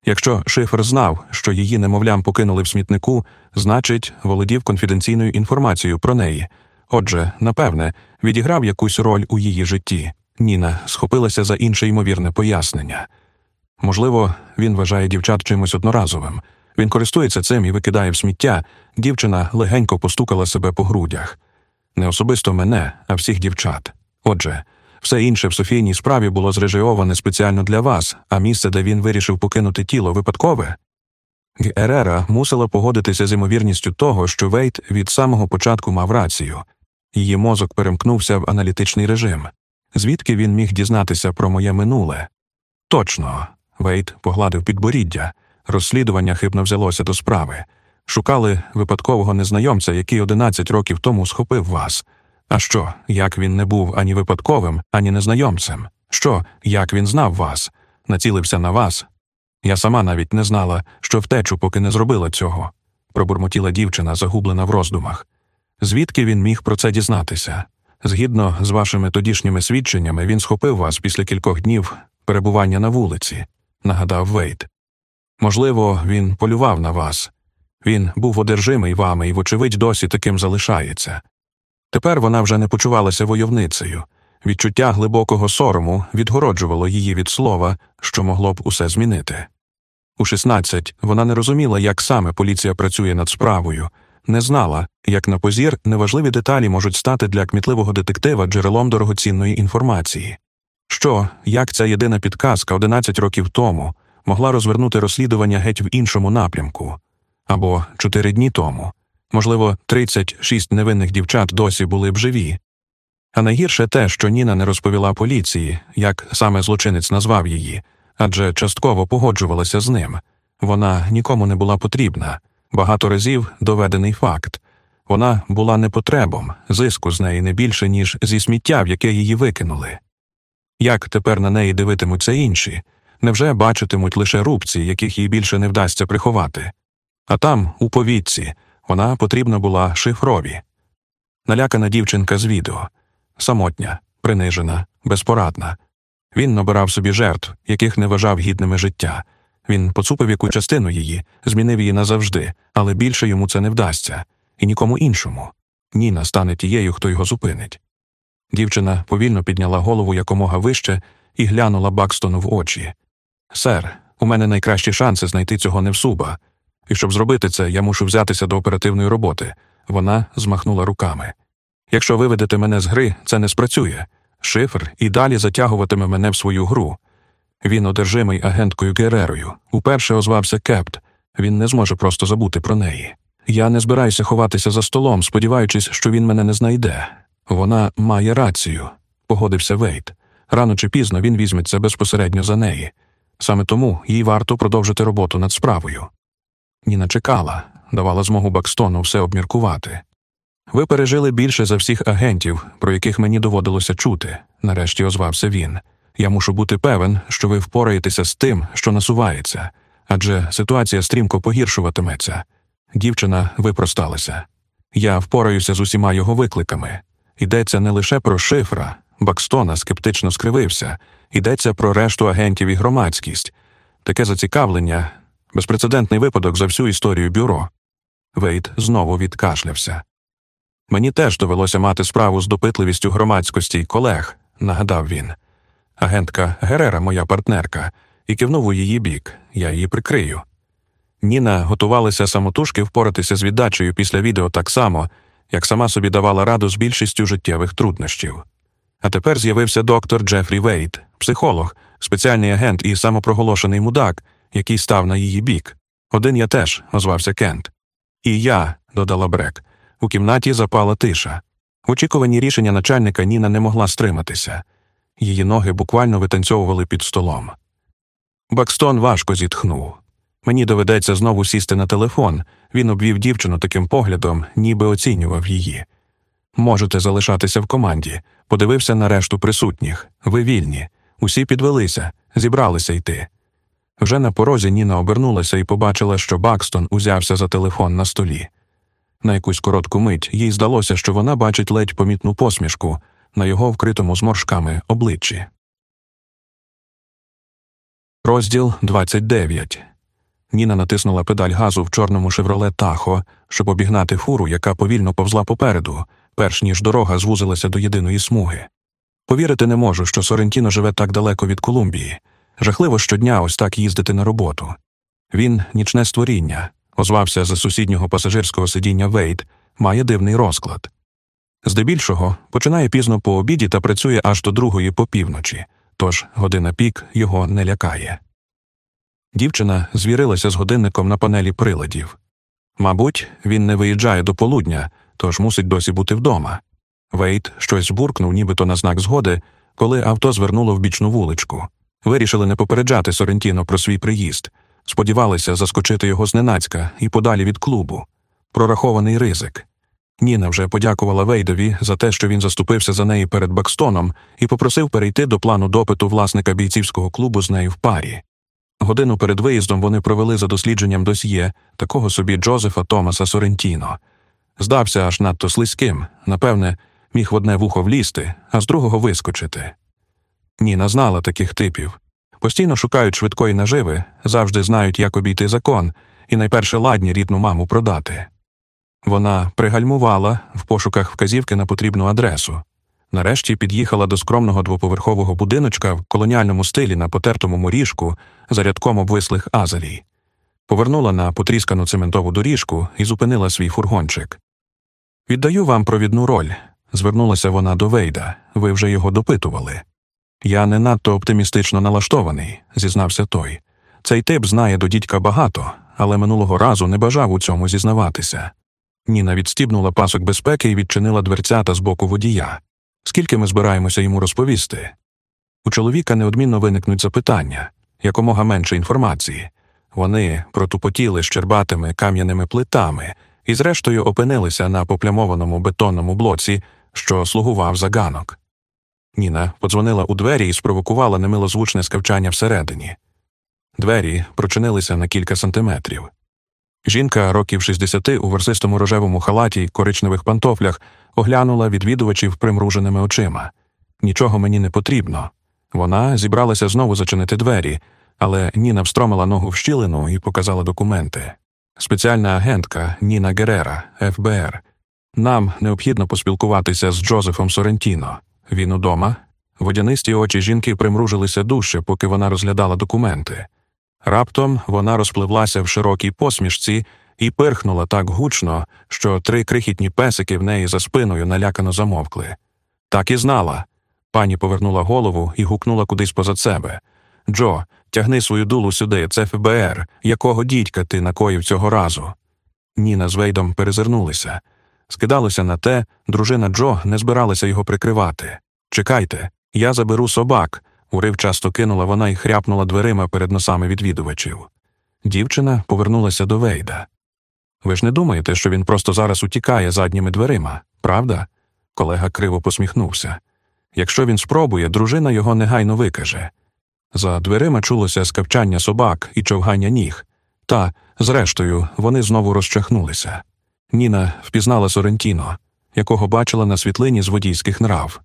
Якщо шифр знав, що її немовлям покинули в смітнику, значить, володів конфіденційною інформацією про неї. Отже, напевне, відіграв якусь роль у її житті. Ніна схопилася за інше ймовірне пояснення. Можливо, він вважає дівчат чимось одноразовим. Він користується цим і викидає в сміття. Дівчина легенько постукала себе по грудях. Не особисто мене, а всіх дівчат. Отже, все інше в Софійній справі було зрежийоване спеціально для вас, а місце, де він вирішив покинути тіло, випадкове. Герера мусила погодитися з ймовірністю того, що Вейт від самого початку мав рацію. Її мозок перемкнувся в аналітичний режим. Звідки він міг дізнатися про моє минуле? Точно. Вейт погладив підборіддя. Розслідування хибно взялося до справи. Шукали випадкового незнайомця, який 11 років тому схопив вас. А що, як він не був ані випадковим, ані незнайомцем? Що, як він знав вас? націлився на вас. Я сама навіть не знала, що втечу, поки не зробила цього, пробурмотіла дівчина, загублена в роздумах. Звідки він міг про це дізнатися? Згідно з вашими тодішніми свідченнями, він схопив вас після кількох днів перебування на вулиці, нагадав Вейт. Можливо, він полював на вас. Він був одержимий вами і, вочевидь, досі таким залишається. Тепер вона вже не почувалася войовницею. Відчуття глибокого сорому відгороджувало її від слова, що могло б усе змінити. У 16 вона не розуміла, як саме поліція працює над справою, не знала, як на позір неважливі деталі можуть стати для кмітливого детектива джерелом дорогоцінної інформації. Що, як ця єдина підказка 11 років тому могла розвернути розслідування геть в іншому напрямку, або чотири дні тому, можливо, 36 невинних дівчат досі були б живі. А найгірше те, що Ніна не розповіла поліції, як саме злочинець назвав її, адже частково погоджувалася з ним. Вона нікому не була потрібна, багато разів доведений факт. Вона була непотребом, зиску з неї не більше, ніж зі сміття, в яке її викинули. Як тепер на неї дивитимуться інші? Невже бачитимуть лише рубці, яких їй більше не вдасться приховати? А там, у повітці, вона потрібна була шифрові. Налякана дівчинка з відео самотня, принижена, безпорадна. Він набирав собі жертв, яких не вважав гідними життя. Він поцупив яку частину її, змінив її назавжди, але більше йому це не вдасться, і нікому іншому. Ніна стане тією, хто його зупинить. Дівчина повільно підняла голову якомога вище і глянула Бакстону в очі. Сер, у мене найкращі шанси знайти цього невсуба, і щоб зробити це, я мушу взятися до оперативної роботи. Вона змахнула руками. Якщо виведете мене з гри, це не спрацює. Шифр і далі затягуватиме мене в свою гру. Він одержимий агенткою Герерою. Уперше озвався Кепт. Він не зможе просто забути про неї. Я не збираюся ховатися за столом, сподіваючись, що він мене не знайде. Вона має рацію, погодився Вейт. Рано чи пізно він візьметься безпосередньо за неї. Саме тому їй варто продовжити роботу над справою. Ніна чекала, давала змогу Бакстону все обміркувати. Ви пережили більше за всіх агентів, про яких мені доводилося чути, нарешті озвався він. Я мушу бути певен, що ви впораєтеся з тим, що насувається, адже ситуація стрімко погіршуватиметься. Дівчина випросталася. Я впораюся з усіма його викликами. Йдеться не лише про шифра, Бакстона скептично скривився, йдеться про решту агентів і громадськість. Таке зацікавлення, безпрецедентний випадок за всю історію бюро. Вейт знову відкашлявся. Мені теж довелося мати справу з допитливістю громадськості й колег, нагадав він. Агентка Герера, моя партнерка, і кивнув у її бік, я її прикрию. Ніна готувалася самотужки впоратися з віддачею після відео так само, як сама собі давала раду з більшістю життєвих труднощів. А тепер з'явився доктор Джефрі Вейт, психолог, спеціальний агент і самопроголошений мудак, який став на її бік. Один я теж, озвався Кент. І я, додала Брек. У кімнаті запала тиша. В очікуванні рішення начальника Ніна не могла стриматися. Її ноги буквально витанцьовували під столом. Бакстон важко зітхнув. Мені доведеться знову сісти на телефон. Він обвів дівчину таким поглядом, ніби оцінював її. Можете залишатися в команді. Подивився на решту присутніх. Ви вільні. Усі підвелися, зібралися йти. Вже на порозі Ніна обернулася і побачила, що Бакстон узявся за телефон на столі. На якусь коротку мить їй здалося, що вона бачить ледь помітну посмішку на його вкритому зморшками обличчі. Розділ 29 Ніна натиснула педаль газу в чорному шевроле Тахо, щоб обігнати фуру, яка повільно повзла попереду, перш ніж дорога звузилася до єдиної смуги. Повірити не можу, що Сорентіно живе так далеко від Колумбії. Жахливо щодня ось так їздити на роботу. Він нічне створіння, озвався за сусіднього пасажирського сидіння Вейт, має дивний розклад. Здебільшого починає пізно по обіді та працює аж до другої по півночі, тож година пік його не лякає. Дівчина звірилася з годинником на панелі приладів. Мабуть, він не виїжджає до полудня, тож мусить досі бути вдома. Вейт щось буркнув, нібито на знак згоди, коли авто звернуло в бічну вуличку. Вирішили не попереджати Сорентіно про свій приїзд, сподівалися заскочити його зненацька і подалі від клубу. Прорахований ризик. Ніна вже подякувала Вейдові за те, що він заступився за неї перед Бакстоном, і попросив перейти до плану допиту власника бійцівського клубу з нею в парі. Годину перед виїздом вони провели за дослідженням досьє такого собі Джозефа Томаса Сорентіно. Здався аж надто слизьким, напевне, міг в одне вухо влізти, а з другого вискочити. Ніна знала таких типів. Постійно шукають швидкої наживи, завжди знають, як обійти закон, і найперше ладні рідну маму продати. Вона пригальмувала в пошуках вказівки на потрібну адресу. Нарешті під'їхала до скромного двоповерхового будиночка в колоніальному стилі на потертому моріжку за рядком обвислих азалій. Повернула на потріскану цементову доріжку і зупинила свій фургончик. Віддаю вам провідну роль, звернулася вона до Вейда. Ви вже його допитували. Я не надто оптимістично налаштований, зізнався той. Цей тип знає до дідька багато, але минулого разу не бажав у цьому зізнаватися. Ніна відстібнула пасок безпеки і відчинила дверцята з боку водія. Скільки ми збираємося йому розповісти? У чоловіка неодмінно виникнуть запитання якомога менше інформації. Вони протупотіли щербатими кам'яними плитами і, зрештою, опинилися на поплямованому бетонному блоці, що слугував за ганок. Ніна подзвонила у двері і спровокувала немилозвучне скавчання всередині. Двері прочинилися на кілька сантиметрів. Жінка років 60 у версистому рожевому халаті й коричневих пантофлях оглянула відвідувачів примруженими очима. Нічого мені не потрібно. Вона зібралася знову зачинити двері, але Ніна встромила ногу в щілину і показала документи. Спеціальна агентка Ніна Герера, ФБР. Нам необхідно поспілкуватися з Джозефом Сорентіно. Він удома. Водянисті очі жінки примружилися дужче, поки вона розглядала документи. Раптом вона розпливлася в широкій посмішці і пирхнула так гучно, що три крихітні песики в неї за спиною налякано замовкли. Так і знала. Пані повернула голову і гукнула кудись позад себе. Джо, тягни свою дулу сюди, це ФБР. Якого дідька ти накоїв цього разу? Ніна з Вейдом перезирнулися. Скидалося на те, дружина Джо не збиралася його прикривати. Чекайте, я заберу собак. Уривчасто кинула вона і хряпнула дверима перед носами відвідувачів. Дівчина повернулася до Вейда. Ви ж не думаєте, що він просто зараз утікає задніми дверима, правда? Колега криво посміхнувся. Якщо він спробує, дружина його негайно викаже. За дверима чулося скавчання собак і човгання ніг, та, зрештою, вони знову розчахнулися. Ніна впізнала Сорентіно, якого бачила на світлині з водійських нрав.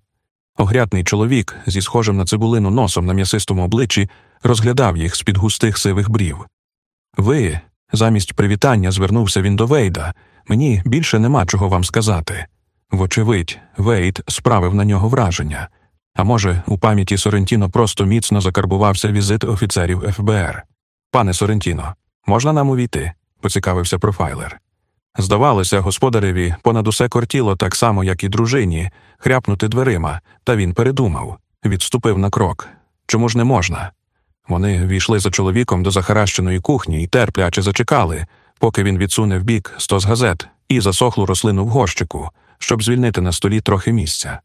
Огрядний чоловік зі схожим на цибулину носом на м'ясистому обличчі розглядав їх з під густих сивих брів. Ви, замість привітання, звернувся він до Вейда. Мені більше нема чого вам сказати. Вочевидь, Вейд справив на нього враження. А може, у пам'яті Сорентіно просто міцно закарбувався візит офіцерів ФБР. Пане Сорентіно, можна нам увійти? поцікавився профайлер. Здавалося, господареві понад усе кортіло так само, як і дружині, хряпнути дверима, та він передумав, відступив на крок. Чому ж не можна? Вони війшли за чоловіком до захаращеної кухні і терпляче зачекали, поки він відсуне в бік стос газет і засохлу рослину в горщику, щоб звільнити на столі трохи місця.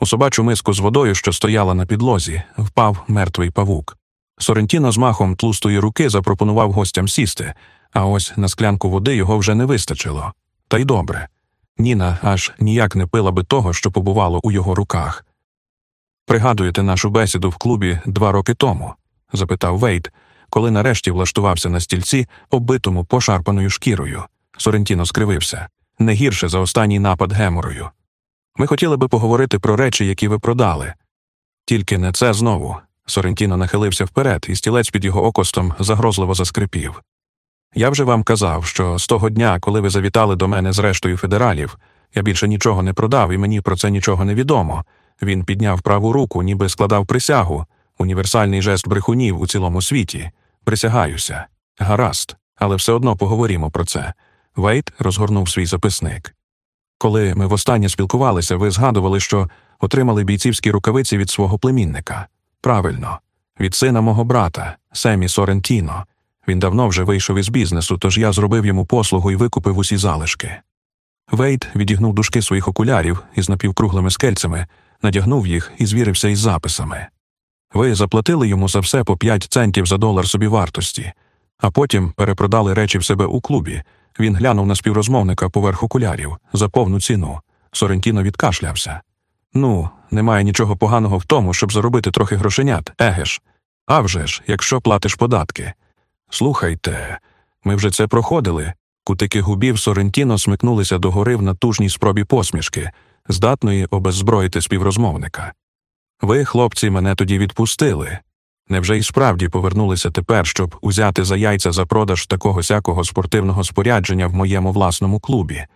У собачу миску з водою, що стояла на підлозі, впав мертвий павук. Сорентіно з махом тлустої руки запропонував гостям сісти, а ось на склянку води його вже не вистачило. Та й добре. Ніна аж ніяк не пила би того, що побувало у його руках. Пригадуєте нашу бесіду в клубі два роки тому? запитав Вейт, коли нарешті влаштувався на стільці, оббитому пошарпаною шкірою. Сорентіно скривився не гірше за останній напад геморою. Ми хотіли би поговорити про речі, які ви продали. Тільки не це знову. Сорентіно нахилився вперед, і стілець під його окостом загрозливо заскрипів. Я вже вам казав, що з того дня, коли ви завітали до мене з рештою федералів, я більше нічого не продав, і мені про це нічого не відомо. Він підняв праву руку, ніби складав присягу, універсальний жест брехунів у цілому світі. Присягаюся. Гаразд, але все одно поговоримо про це. Вейт розгорнув свій записник. Коли ми востаннє спілкувалися, ви згадували, що отримали бійцівські рукавиці від свого племінника. Правильно, від сина мого брата, Семі Сорентіно. Він давно вже вийшов із бізнесу, тож я зробив йому послугу і викупив усі залишки. Вейт відігнув дужки своїх окулярів із напівкруглими скельцями, надягнув їх і звірився із записами. Ви заплатили йому за все по п'ять центів за долар собівартості, а потім перепродали речі в себе у клубі, Він глянув на співрозмовника поверх окулярів за повну ціну. Сорентіно відкашлявся. Ну, немає нічого поганого в тому, щоб заробити трохи грошенят, егеш. А вже ж, якщо платиш податки. Слухайте, ми вже це проходили. Кутики губів Сорентіно смикнулися догори в натужній спробі посмішки, здатної обеззброїти співрозмовника. Ви, хлопці, мене тоді відпустили. Невже і справді повернулися тепер, щоб узяти за яйця за продаж такого сякого спортивного спорядження в моєму власному клубі?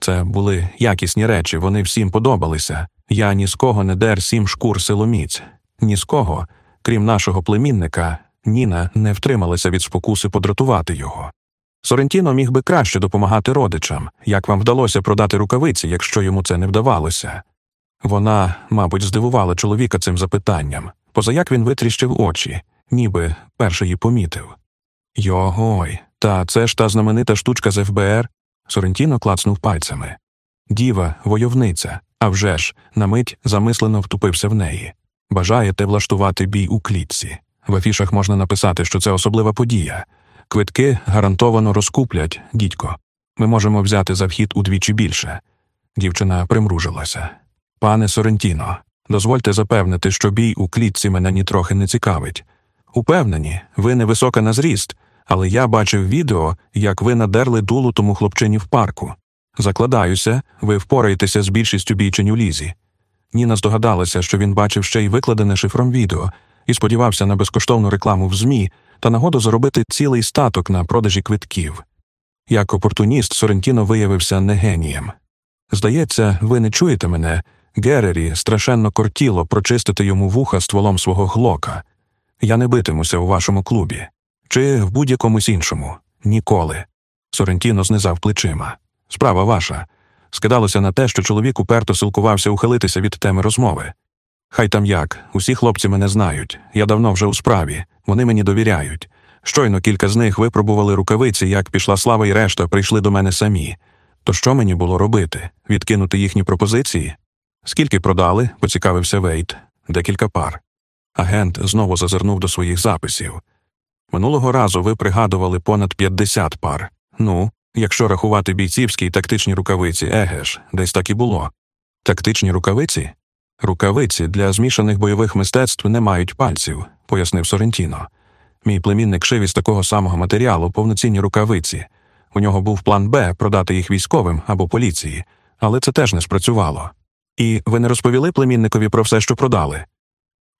Це були якісні речі, вони всім подобалися. Я ні з кого не дер сім шкур силоміць, ні з кого, крім нашого племінника, Ніна не втрималася від спокуси подратувати його. Сорентіно міг би краще допомагати родичам, як вам вдалося продати рукавиці, якщо йому це не вдавалося. Вона, мабуть, здивувала чоловіка цим запитанням, позаяк він витріщив очі, ніби перший помітив. Йогой, та це ж та знаменита штучка з ФБР. Сорентіно клацнув пальцями. Діва, войовниця, а вже ж, на мить замислено втупився в неї. Бажаєте влаштувати бій у клітці. В афішах можна написати, що це особлива подія. Квитки гарантовано розкуплять, дідько. Ми можемо взяти за вхід удвічі більше. Дівчина примружилася. Пане Сорентіно, дозвольте запевнити, що бій у клітці мене нітрохи не цікавить. Упевнені, ви невисока на зріст, але я бачив відео, як ви надерли дулу тому хлопчині в парку. Закладаюся, ви впораєтеся з більшістю бійчень у лізі. Ніна здогадалася, що він бачив ще й викладене шифром відео і сподівався на безкоштовну рекламу в ЗМІ та нагоду заробити цілий статок на продажі квитків. Як опортуніст Сорентіно виявився не генієм. Здається, ви не чуєте мене. Герері страшенно кортіло прочистити йому вуха стволом свого глока. Я не битимуся у вашому клубі. Чи в будь-якомусь іншому. Ніколи. Сорентіно знизав плечима. Справа ваша. Скидалося на те, що чоловік уперто силкувався ухилитися від теми розмови. Хай там як, усі хлопці мене знають. Я давно вже у справі, вони мені довіряють. Щойно кілька з них випробували рукавиці, як пішла слава і решта прийшли до мене самі. То що мені було робити? Відкинути їхні пропозиції? Скільки продали? поцікавився Вейт. Декілька пар. Агент знову зазирнув до своїх записів. Минулого разу ви пригадували понад 50 пар. Ну, якщо рахувати бійцівські й тактичні рукавиці, еге ж, десь так і було. Тактичні рукавиці? Рукавиці для змішаних бойових мистецтв не мають пальців, пояснив Сорентіно. Мій племінник шив із такого самого матеріалу повноцінні рукавиці. У нього був план Б продати їх військовим або поліції, але це теж не спрацювало. І ви не розповіли племінникові про все, що продали?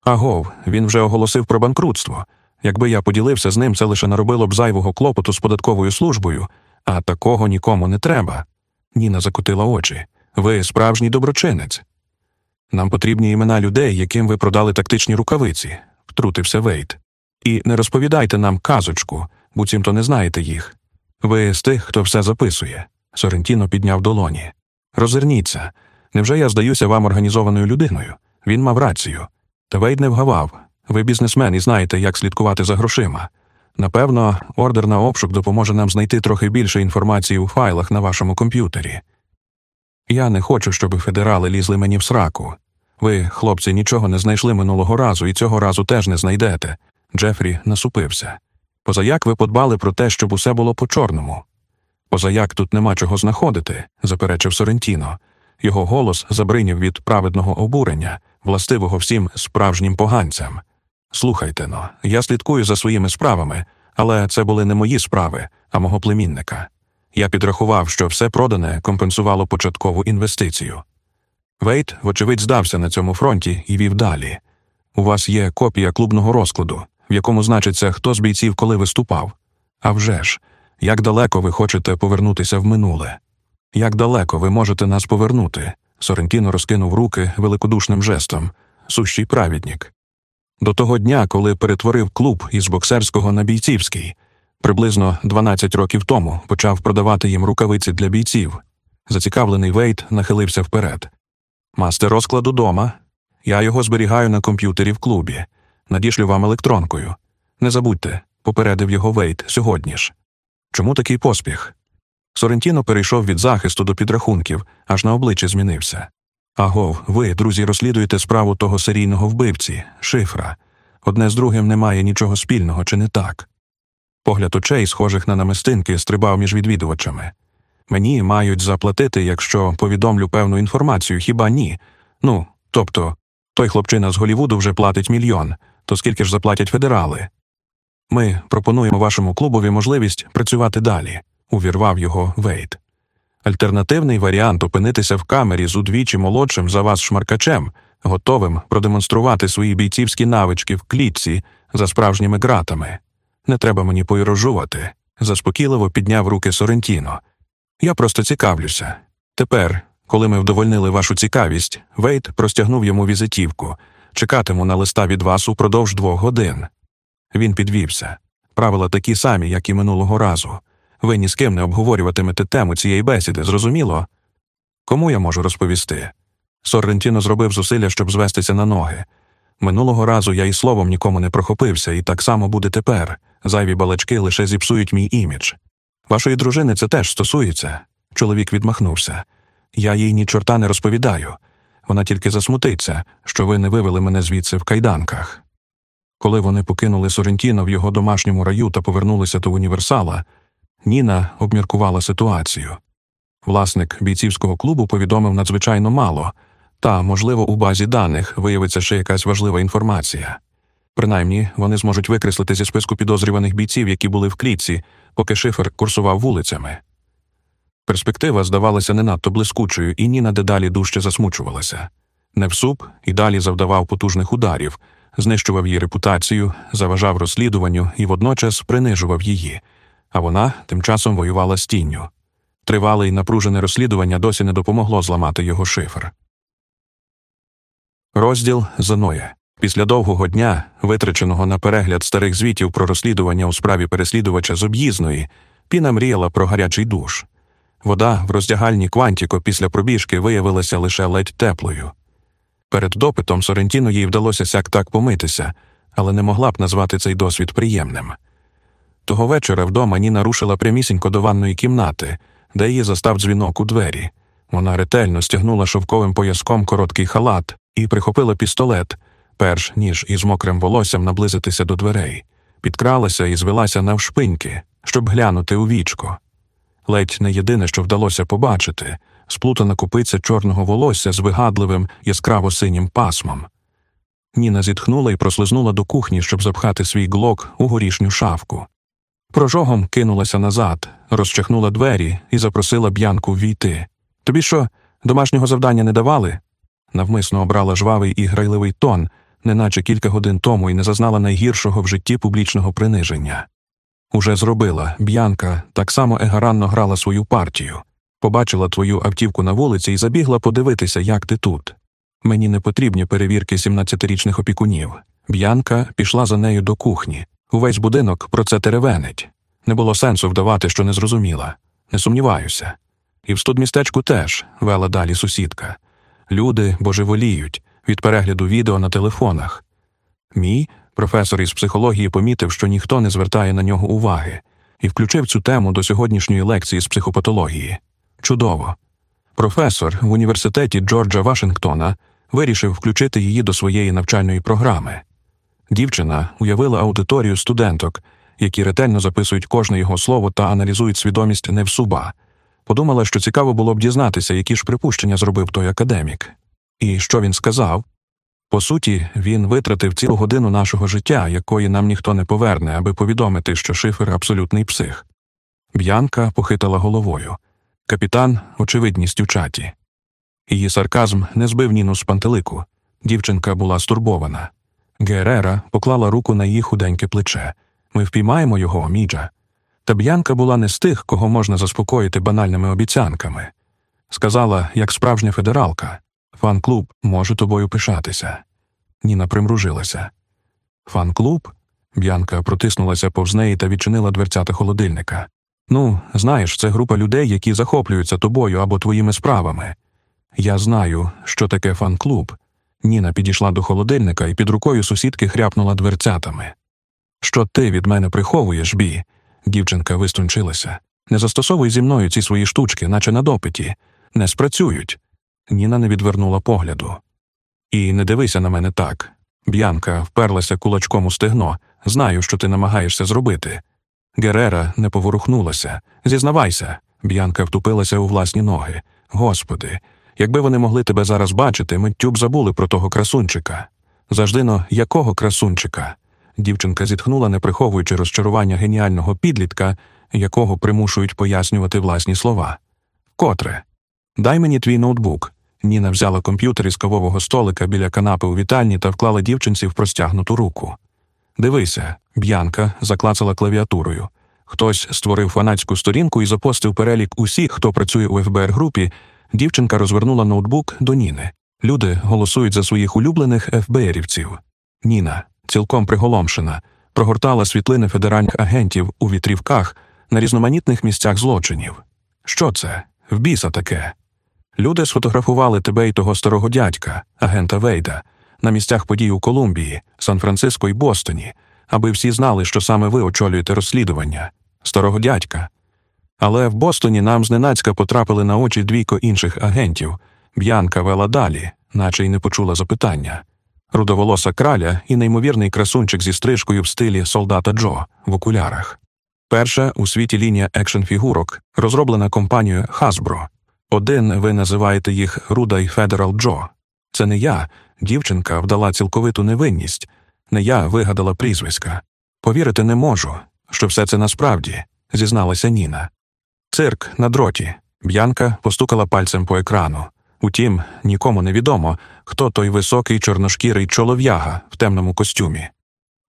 Агов, він вже оголосив про банкрутство. Якби я поділився з ним, це лише наробило б зайвого клопоту з податковою службою, а такого нікому не треба. Ніна закотила очі. Ви справжній доброчинець. Нам потрібні імена людей, яким ви продали тактичні рукавиці, втрутився Вейт. І не розповідайте нам казочку, буцімто не знаєте їх. Ви з тих, хто все записує. Сорентіно підняв долоні. Розверніться. Невже я здаюся вам організованою людиною? Він мав рацію. Та Вейд не вгавав. Ви бізнесмен і знаєте, як слідкувати за грошима. Напевно, ордер на обшук допоможе нам знайти трохи більше інформації у файлах на вашому комп'ютері. Я не хочу, щоб федерали лізли мені в сраку. Ви, хлопці, нічого не знайшли минулого разу і цього разу теж не знайдете. Джефрі насупився. Позаяк ви подбали про те, щоб усе було по чорному. Позаяк тут нема чого знаходити, заперечив Сорентіно. Його голос забринів від праведного обурення, властивого всім справжнім поганцям. Слухайте но, я слідкую за своїми справами, але це були не мої справи, а мого племінника. Я підрахував, що все продане компенсувало початкову інвестицію. Вейт, вочевидь, здався на цьому фронті і вів далі. У вас є копія клубного розкладу, в якому значиться, хто з бійців коли виступав. А вже ж, як далеко ви хочете повернутися в минуле? Як далеко ви можете нас повернути? Сорентіно розкинув руки великодушним жестом, сущий праведник. До того дня, коли перетворив клуб із боксерського на бійцівський, приблизно 12 років тому почав продавати їм рукавиці для бійців. Зацікавлений Вейт нахилився вперед. Мастер розкладу дома. Я його зберігаю на комп'ютері в клубі. Надішлю вам електронкою. Не забудьте, попередив його Вейт сьогодні ж. Чому такий поспіх? Сорентіно перейшов від захисту до підрахунків, аж на обличчі змінився. Агов, ви, друзі, розслідуєте справу того серійного вбивці, шифра. Одне з другим немає нічого спільного, чи не так? Погляд очей, схожих на намистинки, стрибав між відвідувачами. Мені мають заплатити, якщо повідомлю певну інформацію, хіба ні? Ну, тобто, той хлопчина з Голівуду вже платить мільйон, то скільки ж заплатять федерали? Ми пропонуємо вашому клубові можливість працювати далі, увірвав його Вейт. Альтернативний варіант опинитися в камері з удвічі молодшим за вас шмаркачем, готовим продемонструвати свої бійцівські навички в клітці за справжніми ґратами. Не треба мені поірожувати, заспокійливо підняв руки Сорентіно. Я просто цікавлюся. Тепер, коли ми вдовольнили вашу цікавість, Вейт простягнув йому візитівку. Чекатиму на листа від вас упродовж двох годин. Він підвівся. Правила такі самі, як і минулого разу. Ви ні з ким не обговорюватимете тему цієї бесіди, зрозуміло? Кому я можу розповісти? Соррентіно зробив зусилля, щоб звестися на ноги. Минулого разу я і словом нікому не прохопився, і так само буде тепер. Зайві балачки лише зіпсують мій імідж. Вашої дружини це теж стосується. Чоловік відмахнувся. Я їй ні чорта не розповідаю. Вона тільки засмутиться, що ви не вивели мене звідси в кайданках. Коли вони покинули Сорентіно в його домашньому раю та повернулися до універсала, Ніна обміркувала ситуацію. Власник бійцівського клубу повідомив надзвичайно мало, та, можливо, у базі даних виявиться ще якась важлива інформація. Принаймні, вони зможуть викреслити зі списку підозрюваних бійців, які були в клітці, поки шифер курсував вулицями. Перспектива здавалася не надто блискучою, і Ніна дедалі дужче засмучувалася. Невсуп і далі завдавав потужних ударів, знищував її репутацію, заважав розслідуванню і водночас принижував її, а вона тим часом воювала з тінню. Тривале і напружене розслідування досі не допомогло зламати його шифр. Розділ Заноє. Після довгого дня, витраченого на перегляд старих звітів про розслідування у справі переслідувача з об'їзної, Ніна мріяла про гарячий душ. Вода в роздягальні Квантіко після пробіжки виявилася лише ледь теплою. Перед допитом Сорентіно їй вдалося сяк так помитися, але не могла б назвати цей досвід приємним. Того вечора вдома Ніна рушила прямісінько до ванної кімнати, де її застав дзвінок у двері. Вона ретельно стягнула шовковим пояском короткий халат і прихопила пістолет, перш ніж із мокрим волоссям наблизитися до дверей, підкралася і звелася навшпиньки, щоб глянути у вічко. Ледь не єдине, що вдалося побачити сплутана купиця чорного волосся з вигадливим яскраво синім пасмом. Ніна зітхнула і прослизнула до кухні, щоб запхати свій глок у горішню шафку. Прожогом кинулася назад, розчахнула двері і запросила б'янку війти. Тобі що, домашнього завдання не давали? Навмисно обрала жвавий і грайливий тон, неначе кілька годин тому і не зазнала найгіршого в житті публічного приниження. Уже зробила б'янка так само егаранно грала свою партію, побачила твою автівку на вулиці і забігла подивитися, як ти тут. Мені не потрібні перевірки 17-річних опікунів. Б'янка пішла за нею до кухні. Увесь будинок про це теревенить. Не було сенсу вдавати, що не зрозуміла. Не сумніваюся. І в студмістечку теж вела далі сусідка. Люди божеволіють від перегляду відео на телефонах. Мій професор із психології помітив, що ніхто не звертає на нього уваги, і включив цю тему до сьогоднішньої лекції з психопатології. Чудово. Професор в університеті Джорджа Вашингтона вирішив включити її до своєї навчальної програми. Дівчина уявила аудиторію студенток, які ретельно записують кожне його слово та аналізують свідомість невсуба. Подумала, що цікаво було б дізнатися, які ж припущення зробив той академік. І що він сказав? По суті, він витратив цілу годину нашого життя, якої нам ніхто не поверне, аби повідомити, що шифер абсолютний псих. Б'янка похитала головою. Капітан очевидність у чаті. Її сарказм не збив Ніну з пантелику. Дівчинка була стурбована. Герера поклала руку на її худеньке плече. Ми впіймаємо його, міджа. Та б'янка була не з тих, кого можна заспокоїти банальними обіцянками. Сказала, як справжня федералка, фан-клуб може тобою пишатися. Ніна примружилася. Фан-клуб? Б'янка протиснулася повз неї та відчинила дверцята холодильника. Ну, знаєш, це група людей, які захоплюються тобою або твоїми справами. Я знаю, що таке фан-клуб. Ніна підійшла до холодильника і під рукою сусідки хряпнула дверцятами. Що ти від мене приховуєш, бі? Дівчинка вистунчилася. Не застосовуй зі мною ці свої штучки, наче на допиті. Не спрацюють. Ніна не відвернула погляду. І не дивися на мене так. Б'янка вперлася кулачком у стегно. Знаю, що ти намагаєшся зробити. Герера не поворухнулася. Зізнавайся. Б'янка втупилася у власні ноги. Господи, якби вони могли тебе зараз бачити, миттю б забули про того красунчика. Заждино, якого красунчика? Дівчинка зітхнула, не приховуючи розчарування геніального підлітка, якого примушують пояснювати власні слова. Котре, дай мені твій ноутбук. Ніна взяла комп'ютер із кавового столика біля канапи у вітальні та вклала дівчинці в простягнуту руку. Дивися, б'янка заклацала клавіатурою. Хтось створив фанатську сторінку і запостив перелік усіх, хто працює у ФБР групі. Дівчинка розвернула ноутбук до Ніни. Люди голосують за своїх улюблених ФБРівців. Ніна, цілком приголомшена, прогортала світлини федеральних агентів у вітрівках на різноманітних місцях злочинів. Що це? В біса таке? Люди сфотографували тебе і того старого дядька, агента Вейда, на місцях подій у Колумбії, Сан-Франциско і Бостоні, аби всі знали, що саме ви очолюєте розслідування старого дядька. Але в Бостоні нам зненацька потрапили на очі двійко інших агентів. Б'янка вела далі, наче й не почула запитання. Рудоволоса краля і неймовірний красунчик зі стрижкою в стилі солдата Джо в окулярах. Перша у світі лінія екшн фігурок, розроблена компанією Hasbro. Один ви називаєте їх Руда й Федерал Джо. Це не я, дівчинка вдала цілковиту невинність, не я вигадала прізвиська. Повірити не можу, що все це насправді, зізналася Ніна. Цирк на дроті. Б'янка постукала пальцем по екрану. Утім, нікому не відомо, хто той високий чорношкірий чолов'яга в темному костюмі.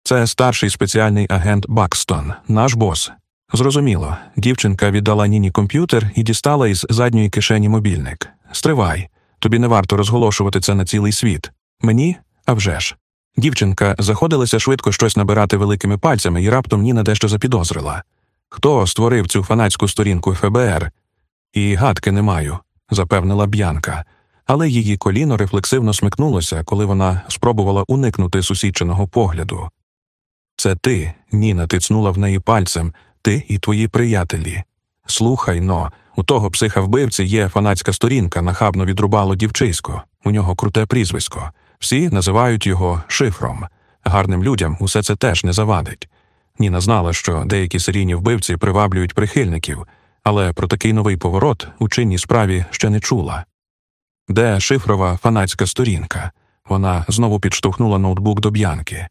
Це старший спеціальний агент Бакстон, наш бос. Зрозуміло, дівчинка віддала Ніні комп'ютер і дістала із задньої кишені мобільник. Стривай, тобі не варто розголошувати це на цілий світ. Мені? А вже ж. Дівчинка заходилася швидко щось набирати великими пальцями і раптом Ніна дещо запідозрила. Хто створив цю фанатську сторінку ФБР? І гадки не маю, запевнила б'янка, але її коліно рефлексивно смикнулося, коли вона спробувала уникнути сусідчиного погляду. Це ти, Ніна тицнула в неї пальцем, ти і твої приятелі. Слухай но, у того психа вбивці є фанатська сторінка, нахабно відрубало дівчисько, у нього круте прізвисько. Всі називають його шифром. Гарним людям усе це теж не завадить. Ніна знала, що деякі серійні вбивці приваблюють прихильників, але про такий новий поворот у чинній справі ще не чула. Де шифрова фанатська сторінка? Вона знову підштовхнула ноутбук до б'янки.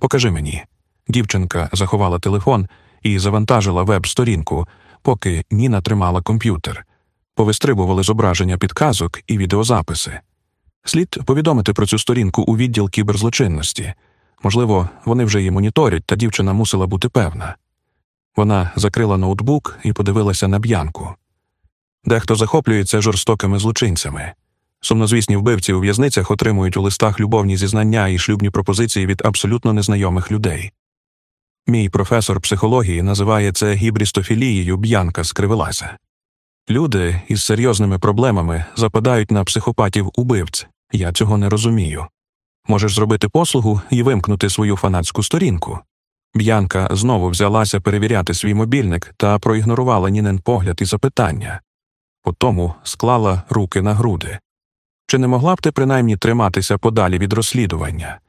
Покажи мені. Дівчинка заховала телефон і завантажила веб-сторінку, поки Ніна тримала комп'ютер. Повистрибували зображення підказок і відеозаписи. Слід повідомити про цю сторінку у відділ кіберзлочинності. Можливо, вони вже її моніторять, та дівчина мусила бути певна. Вона закрила ноутбук і подивилася на б'янку. Дехто захоплюється жорстокими злочинцями. Сумнозвісні вбивці у в'язницях отримують у листах любовні зізнання і шлюбні пропозиції від абсолютно незнайомих людей. Мій професор психології називає це гібрістофілією б'янка скривилася. Люди із серйозними проблемами западають на психопатів убивць. Я цього не розумію. Можеш зробити послугу і вимкнути свою фанатську сторінку. Б'янка знову взялася перевіряти свій мобільник та проігнорувала Нінен погляд і запитання. Потому склала руки на груди. Чи не могла б ти принаймні триматися подалі від розслідування?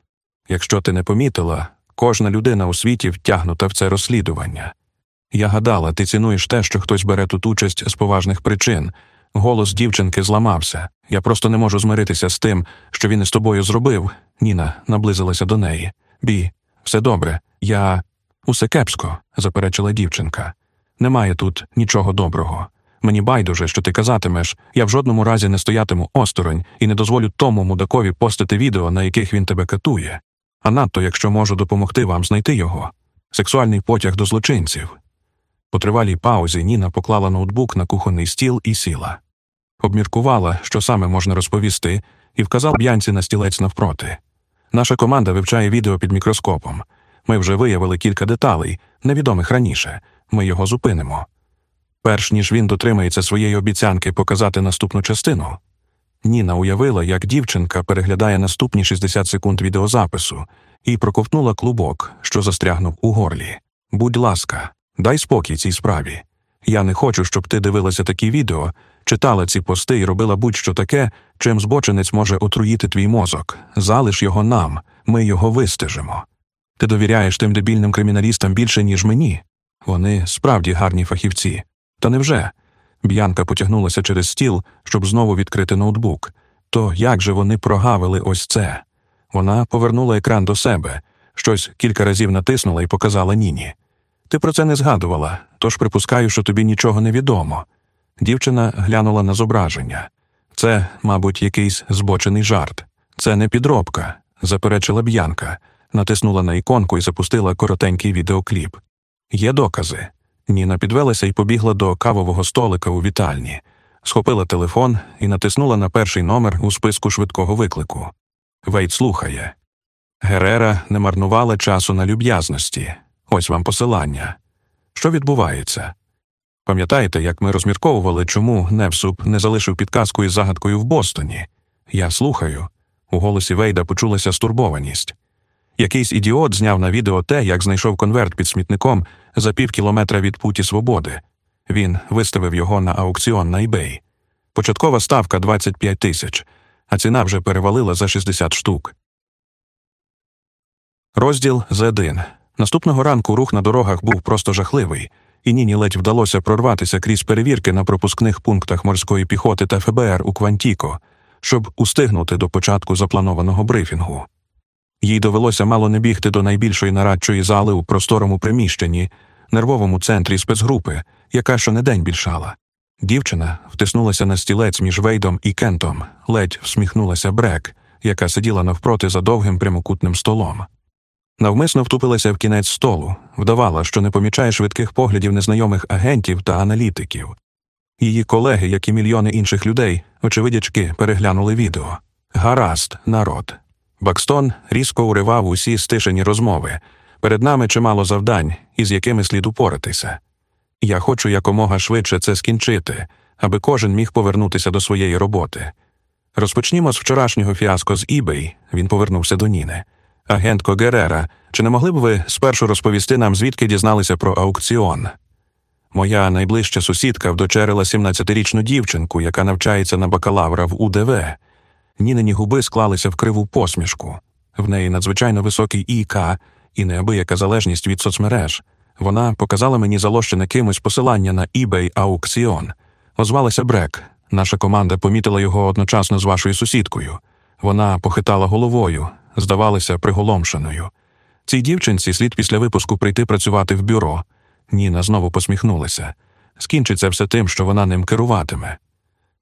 Якщо ти не помітила, кожна людина у світі втягнута в це розслідування. Я гадала, ти цінуєш те, що хтось бере тут участь з поважних причин. Голос дівчинки зламався. Я просто не можу змиритися з тим, що він із тобою зробив. Ніна наблизилася до неї. Бі, все добре. Я. Усе кепсько, заперечила дівчинка. Немає тут нічого доброго. Мені байдуже, що ти казатимеш, я в жодному разі не стоятиму осторонь і не дозволю тому мудакові постити відео, на яких він тебе катує. А надто, якщо можу допомогти вам знайти його. Сексуальний потяг до злочинців. По тривалій паузі Ніна поклала ноутбук на кухонний стіл і сіла. Обміркувала, що саме можна розповісти, і вказав б'янці на стілець навпроти. Наша команда вивчає відео під мікроскопом. Ми вже виявили кілька деталей, невідомих раніше. Ми його зупинимо. Перш ніж він дотримається своєї обіцянки показати наступну частину. Ніна уявила, як дівчинка переглядає наступні 60 секунд відеозапису і проковтнула клубок, що застрягнув у горлі. Будь ласка, дай спокій цій справі. Я не хочу, щоб ти дивилася такі відео, читала ці пости і робила будь-що таке, чим збочинець може отруїти твій мозок. Залиш його нам, ми його вистежимо. Ти довіряєш тим дебільним криміналістам більше, ніж мені. Вони справді гарні фахівці. Та невже? Б'янка потягнулася через стіл, щоб знову відкрити ноутбук. То як же вони прогавили ось це? Вона повернула екран до себе, щось кілька разів натиснула і показала Ніні. Ти про це не згадувала, тож припускаю, що тобі нічого не відомо. Дівчина глянула на зображення. Це, мабуть, якийсь збочений жарт. Це не підробка, заперечила б'янка, натиснула на іконку і запустила коротенький відеокліп. Є докази. Ніна підвелася і побігла до кавового столика у вітальні, схопила телефон і натиснула на перший номер у списку швидкого виклику. Вейт слухає. Герера не марнувала часу на люб'язності. Ось вам посилання. Що відбувається? Пам'ятаєте, як ми розмірковували, чому Невсуп не залишив підказку із загадкою в Бостоні? Я слухаю. У голосі Вейда почулася стурбованість. Якийсь ідіот зняв на відео те, як знайшов конверт під смітником за пів кілометра від путі свободи. Він виставив його на аукціон на eBay. Початкова ставка 25 тисяч, а ціна вже перевалила за 60 штук. Розділ З1. Наступного ранку рух на дорогах був просто жахливий, і Ніні ледь вдалося прорватися крізь перевірки на пропускних пунктах морської піхоти та ФБР у Квантіко, щоб устигнути до початку запланованого брифінгу. Їй довелося мало не бігти до найбільшої нарадчої зали у просторому приміщенні, нервовому центрі спецгрупи, яка щонедень більшала. Дівчина втиснулася на стілець між Вейдом і Кентом, ледь всміхнулася Брек, яка сиділа навпроти за довгим прямокутним столом. Навмисно втупилася в кінець столу, вдавала, що не помічає швидких поглядів незнайомих агентів та аналітиків. Її колеги, як і мільйони інших людей, очевидячки, переглянули відео. Гаразд, народ. Бакстон різко уривав усі стишені розмови. Перед нами чимало завдань, із якими слід упоратися. Я хочу якомога швидше це скінчити, аби кожен міг повернутися до своєї роботи. Розпочнімо з вчорашнього фіаско з eBay, він повернувся до Ніни. Агентко Герера, чи не могли б ви спершу розповісти нам, звідки дізналися про аукціон? Моя найближча сусідка вдочерила 17-річну дівчинку, яка навчається на бакалавра в УДВ. Нінині губи склалися в криву посмішку. В неї надзвичайно високий ІК і неабияка залежність від соцмереж. Вона показала мені залощене кимось посилання на eBay аукціон. Озвалася Брек. Наша команда помітила його одночасно з вашою сусідкою. Вона похитала головою, здавалася приголомшеною. Цій дівчинці слід після випуску прийти працювати в бюро. Ніна знову посміхнулася. Скінчиться все тим, що вона ним керуватиме.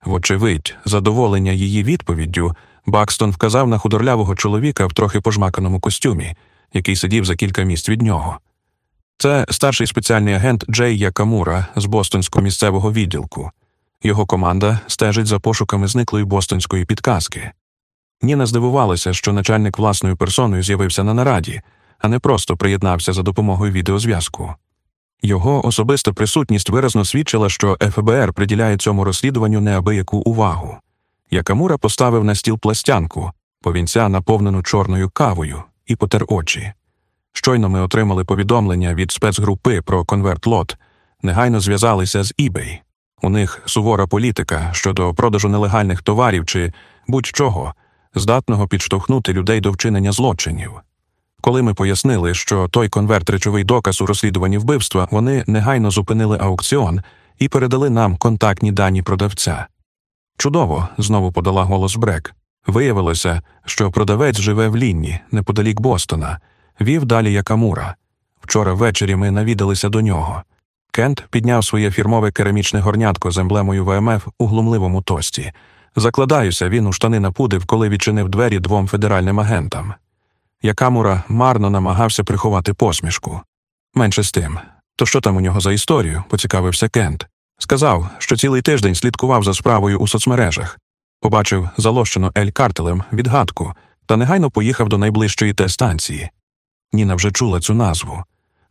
Вочевидь, задоволення її відповіддю, Бакстон вказав на худорлявого чоловіка в трохи пожмаканому костюмі, який сидів за кілька місць від нього. Це старший спеціальний агент Джей Якамура з бостонського місцевого відділку. Його команда стежить за пошуками зниклої бостонської підказки. Ніна здивувалася, що начальник власною персоною з'явився на нараді, а не просто приєднався за допомогою відеозв'язку. Його особиста присутність виразно свідчила, що ФБР приділяє цьому розслідуванню неабияку увагу. Якамура поставив на стіл пластянку, повінця наповнену чорною кавою, і потер очі. Щойно ми отримали повідомлення від спецгрупи про конверт лот, негайно зв'язалися з eBay. У них сувора політика щодо продажу нелегальних товарів чи будь-чого, здатного підштовхнути людей до вчинення злочинів. Коли ми пояснили, що той конверт речовий доказ у розслідуванні вбивства, вони негайно зупинили аукціон і передали нам контактні дані продавця. Чудово, знову подала голос Брек. Виявилося, що продавець живе в Лінні, неподалік Бостона, вів далі Якамура. Вчора ввечері ми навідалися до нього. Кент підняв своє фірмове керамічне горнятко з емблемою ВМФ у глумливому тості. Закладаюся, він у штани напудив, коли відчинив двері двом федеральним агентам. Якамура марно намагався приховати посмішку. Менше з тим. То що там у нього за історію? поцікавився Кент. Сказав, що цілий тиждень слідкував за справою у соцмережах, побачив запощену Ель Картелем відгадку та негайно поїхав до найближчої Т-станції. Ніна вже чула цю назву.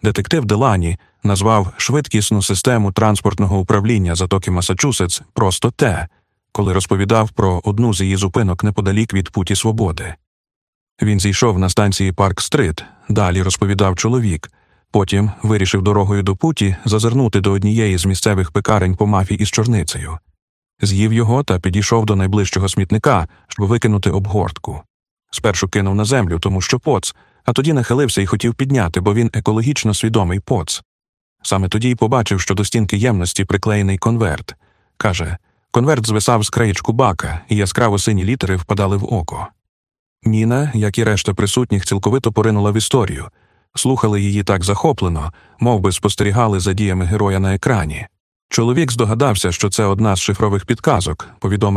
Детектив Делані назвав швидкісну систему транспортного управління затоки Масачусетс просто Т, коли розповідав про одну з її зупинок неподалік від путі свободи. Він зійшов на станції Парк Стрит, далі розповідав чоловік, потім вирішив дорогою до путі зазирнути до однієї з місцевих пекарень по мафі із чорницею. З'їв його та підійшов до найближчого смітника, щоб викинути обгортку. Спершу кинув на землю, тому що поц, а тоді нахилився і хотів підняти, бо він екологічно свідомий поц. Саме тоді й побачив, що до стінки ємності приклеєний конверт. Каже, конверт звисав з краєчку бака, і яскраво сині літери впадали в око. Ніна, як і решта присутніх, цілковито поринула в історію, слухали її так захоплено, мов би спостерігали за діями героя на екрані. Чоловік здогадався, що це одна з шифрових підказок, повідомив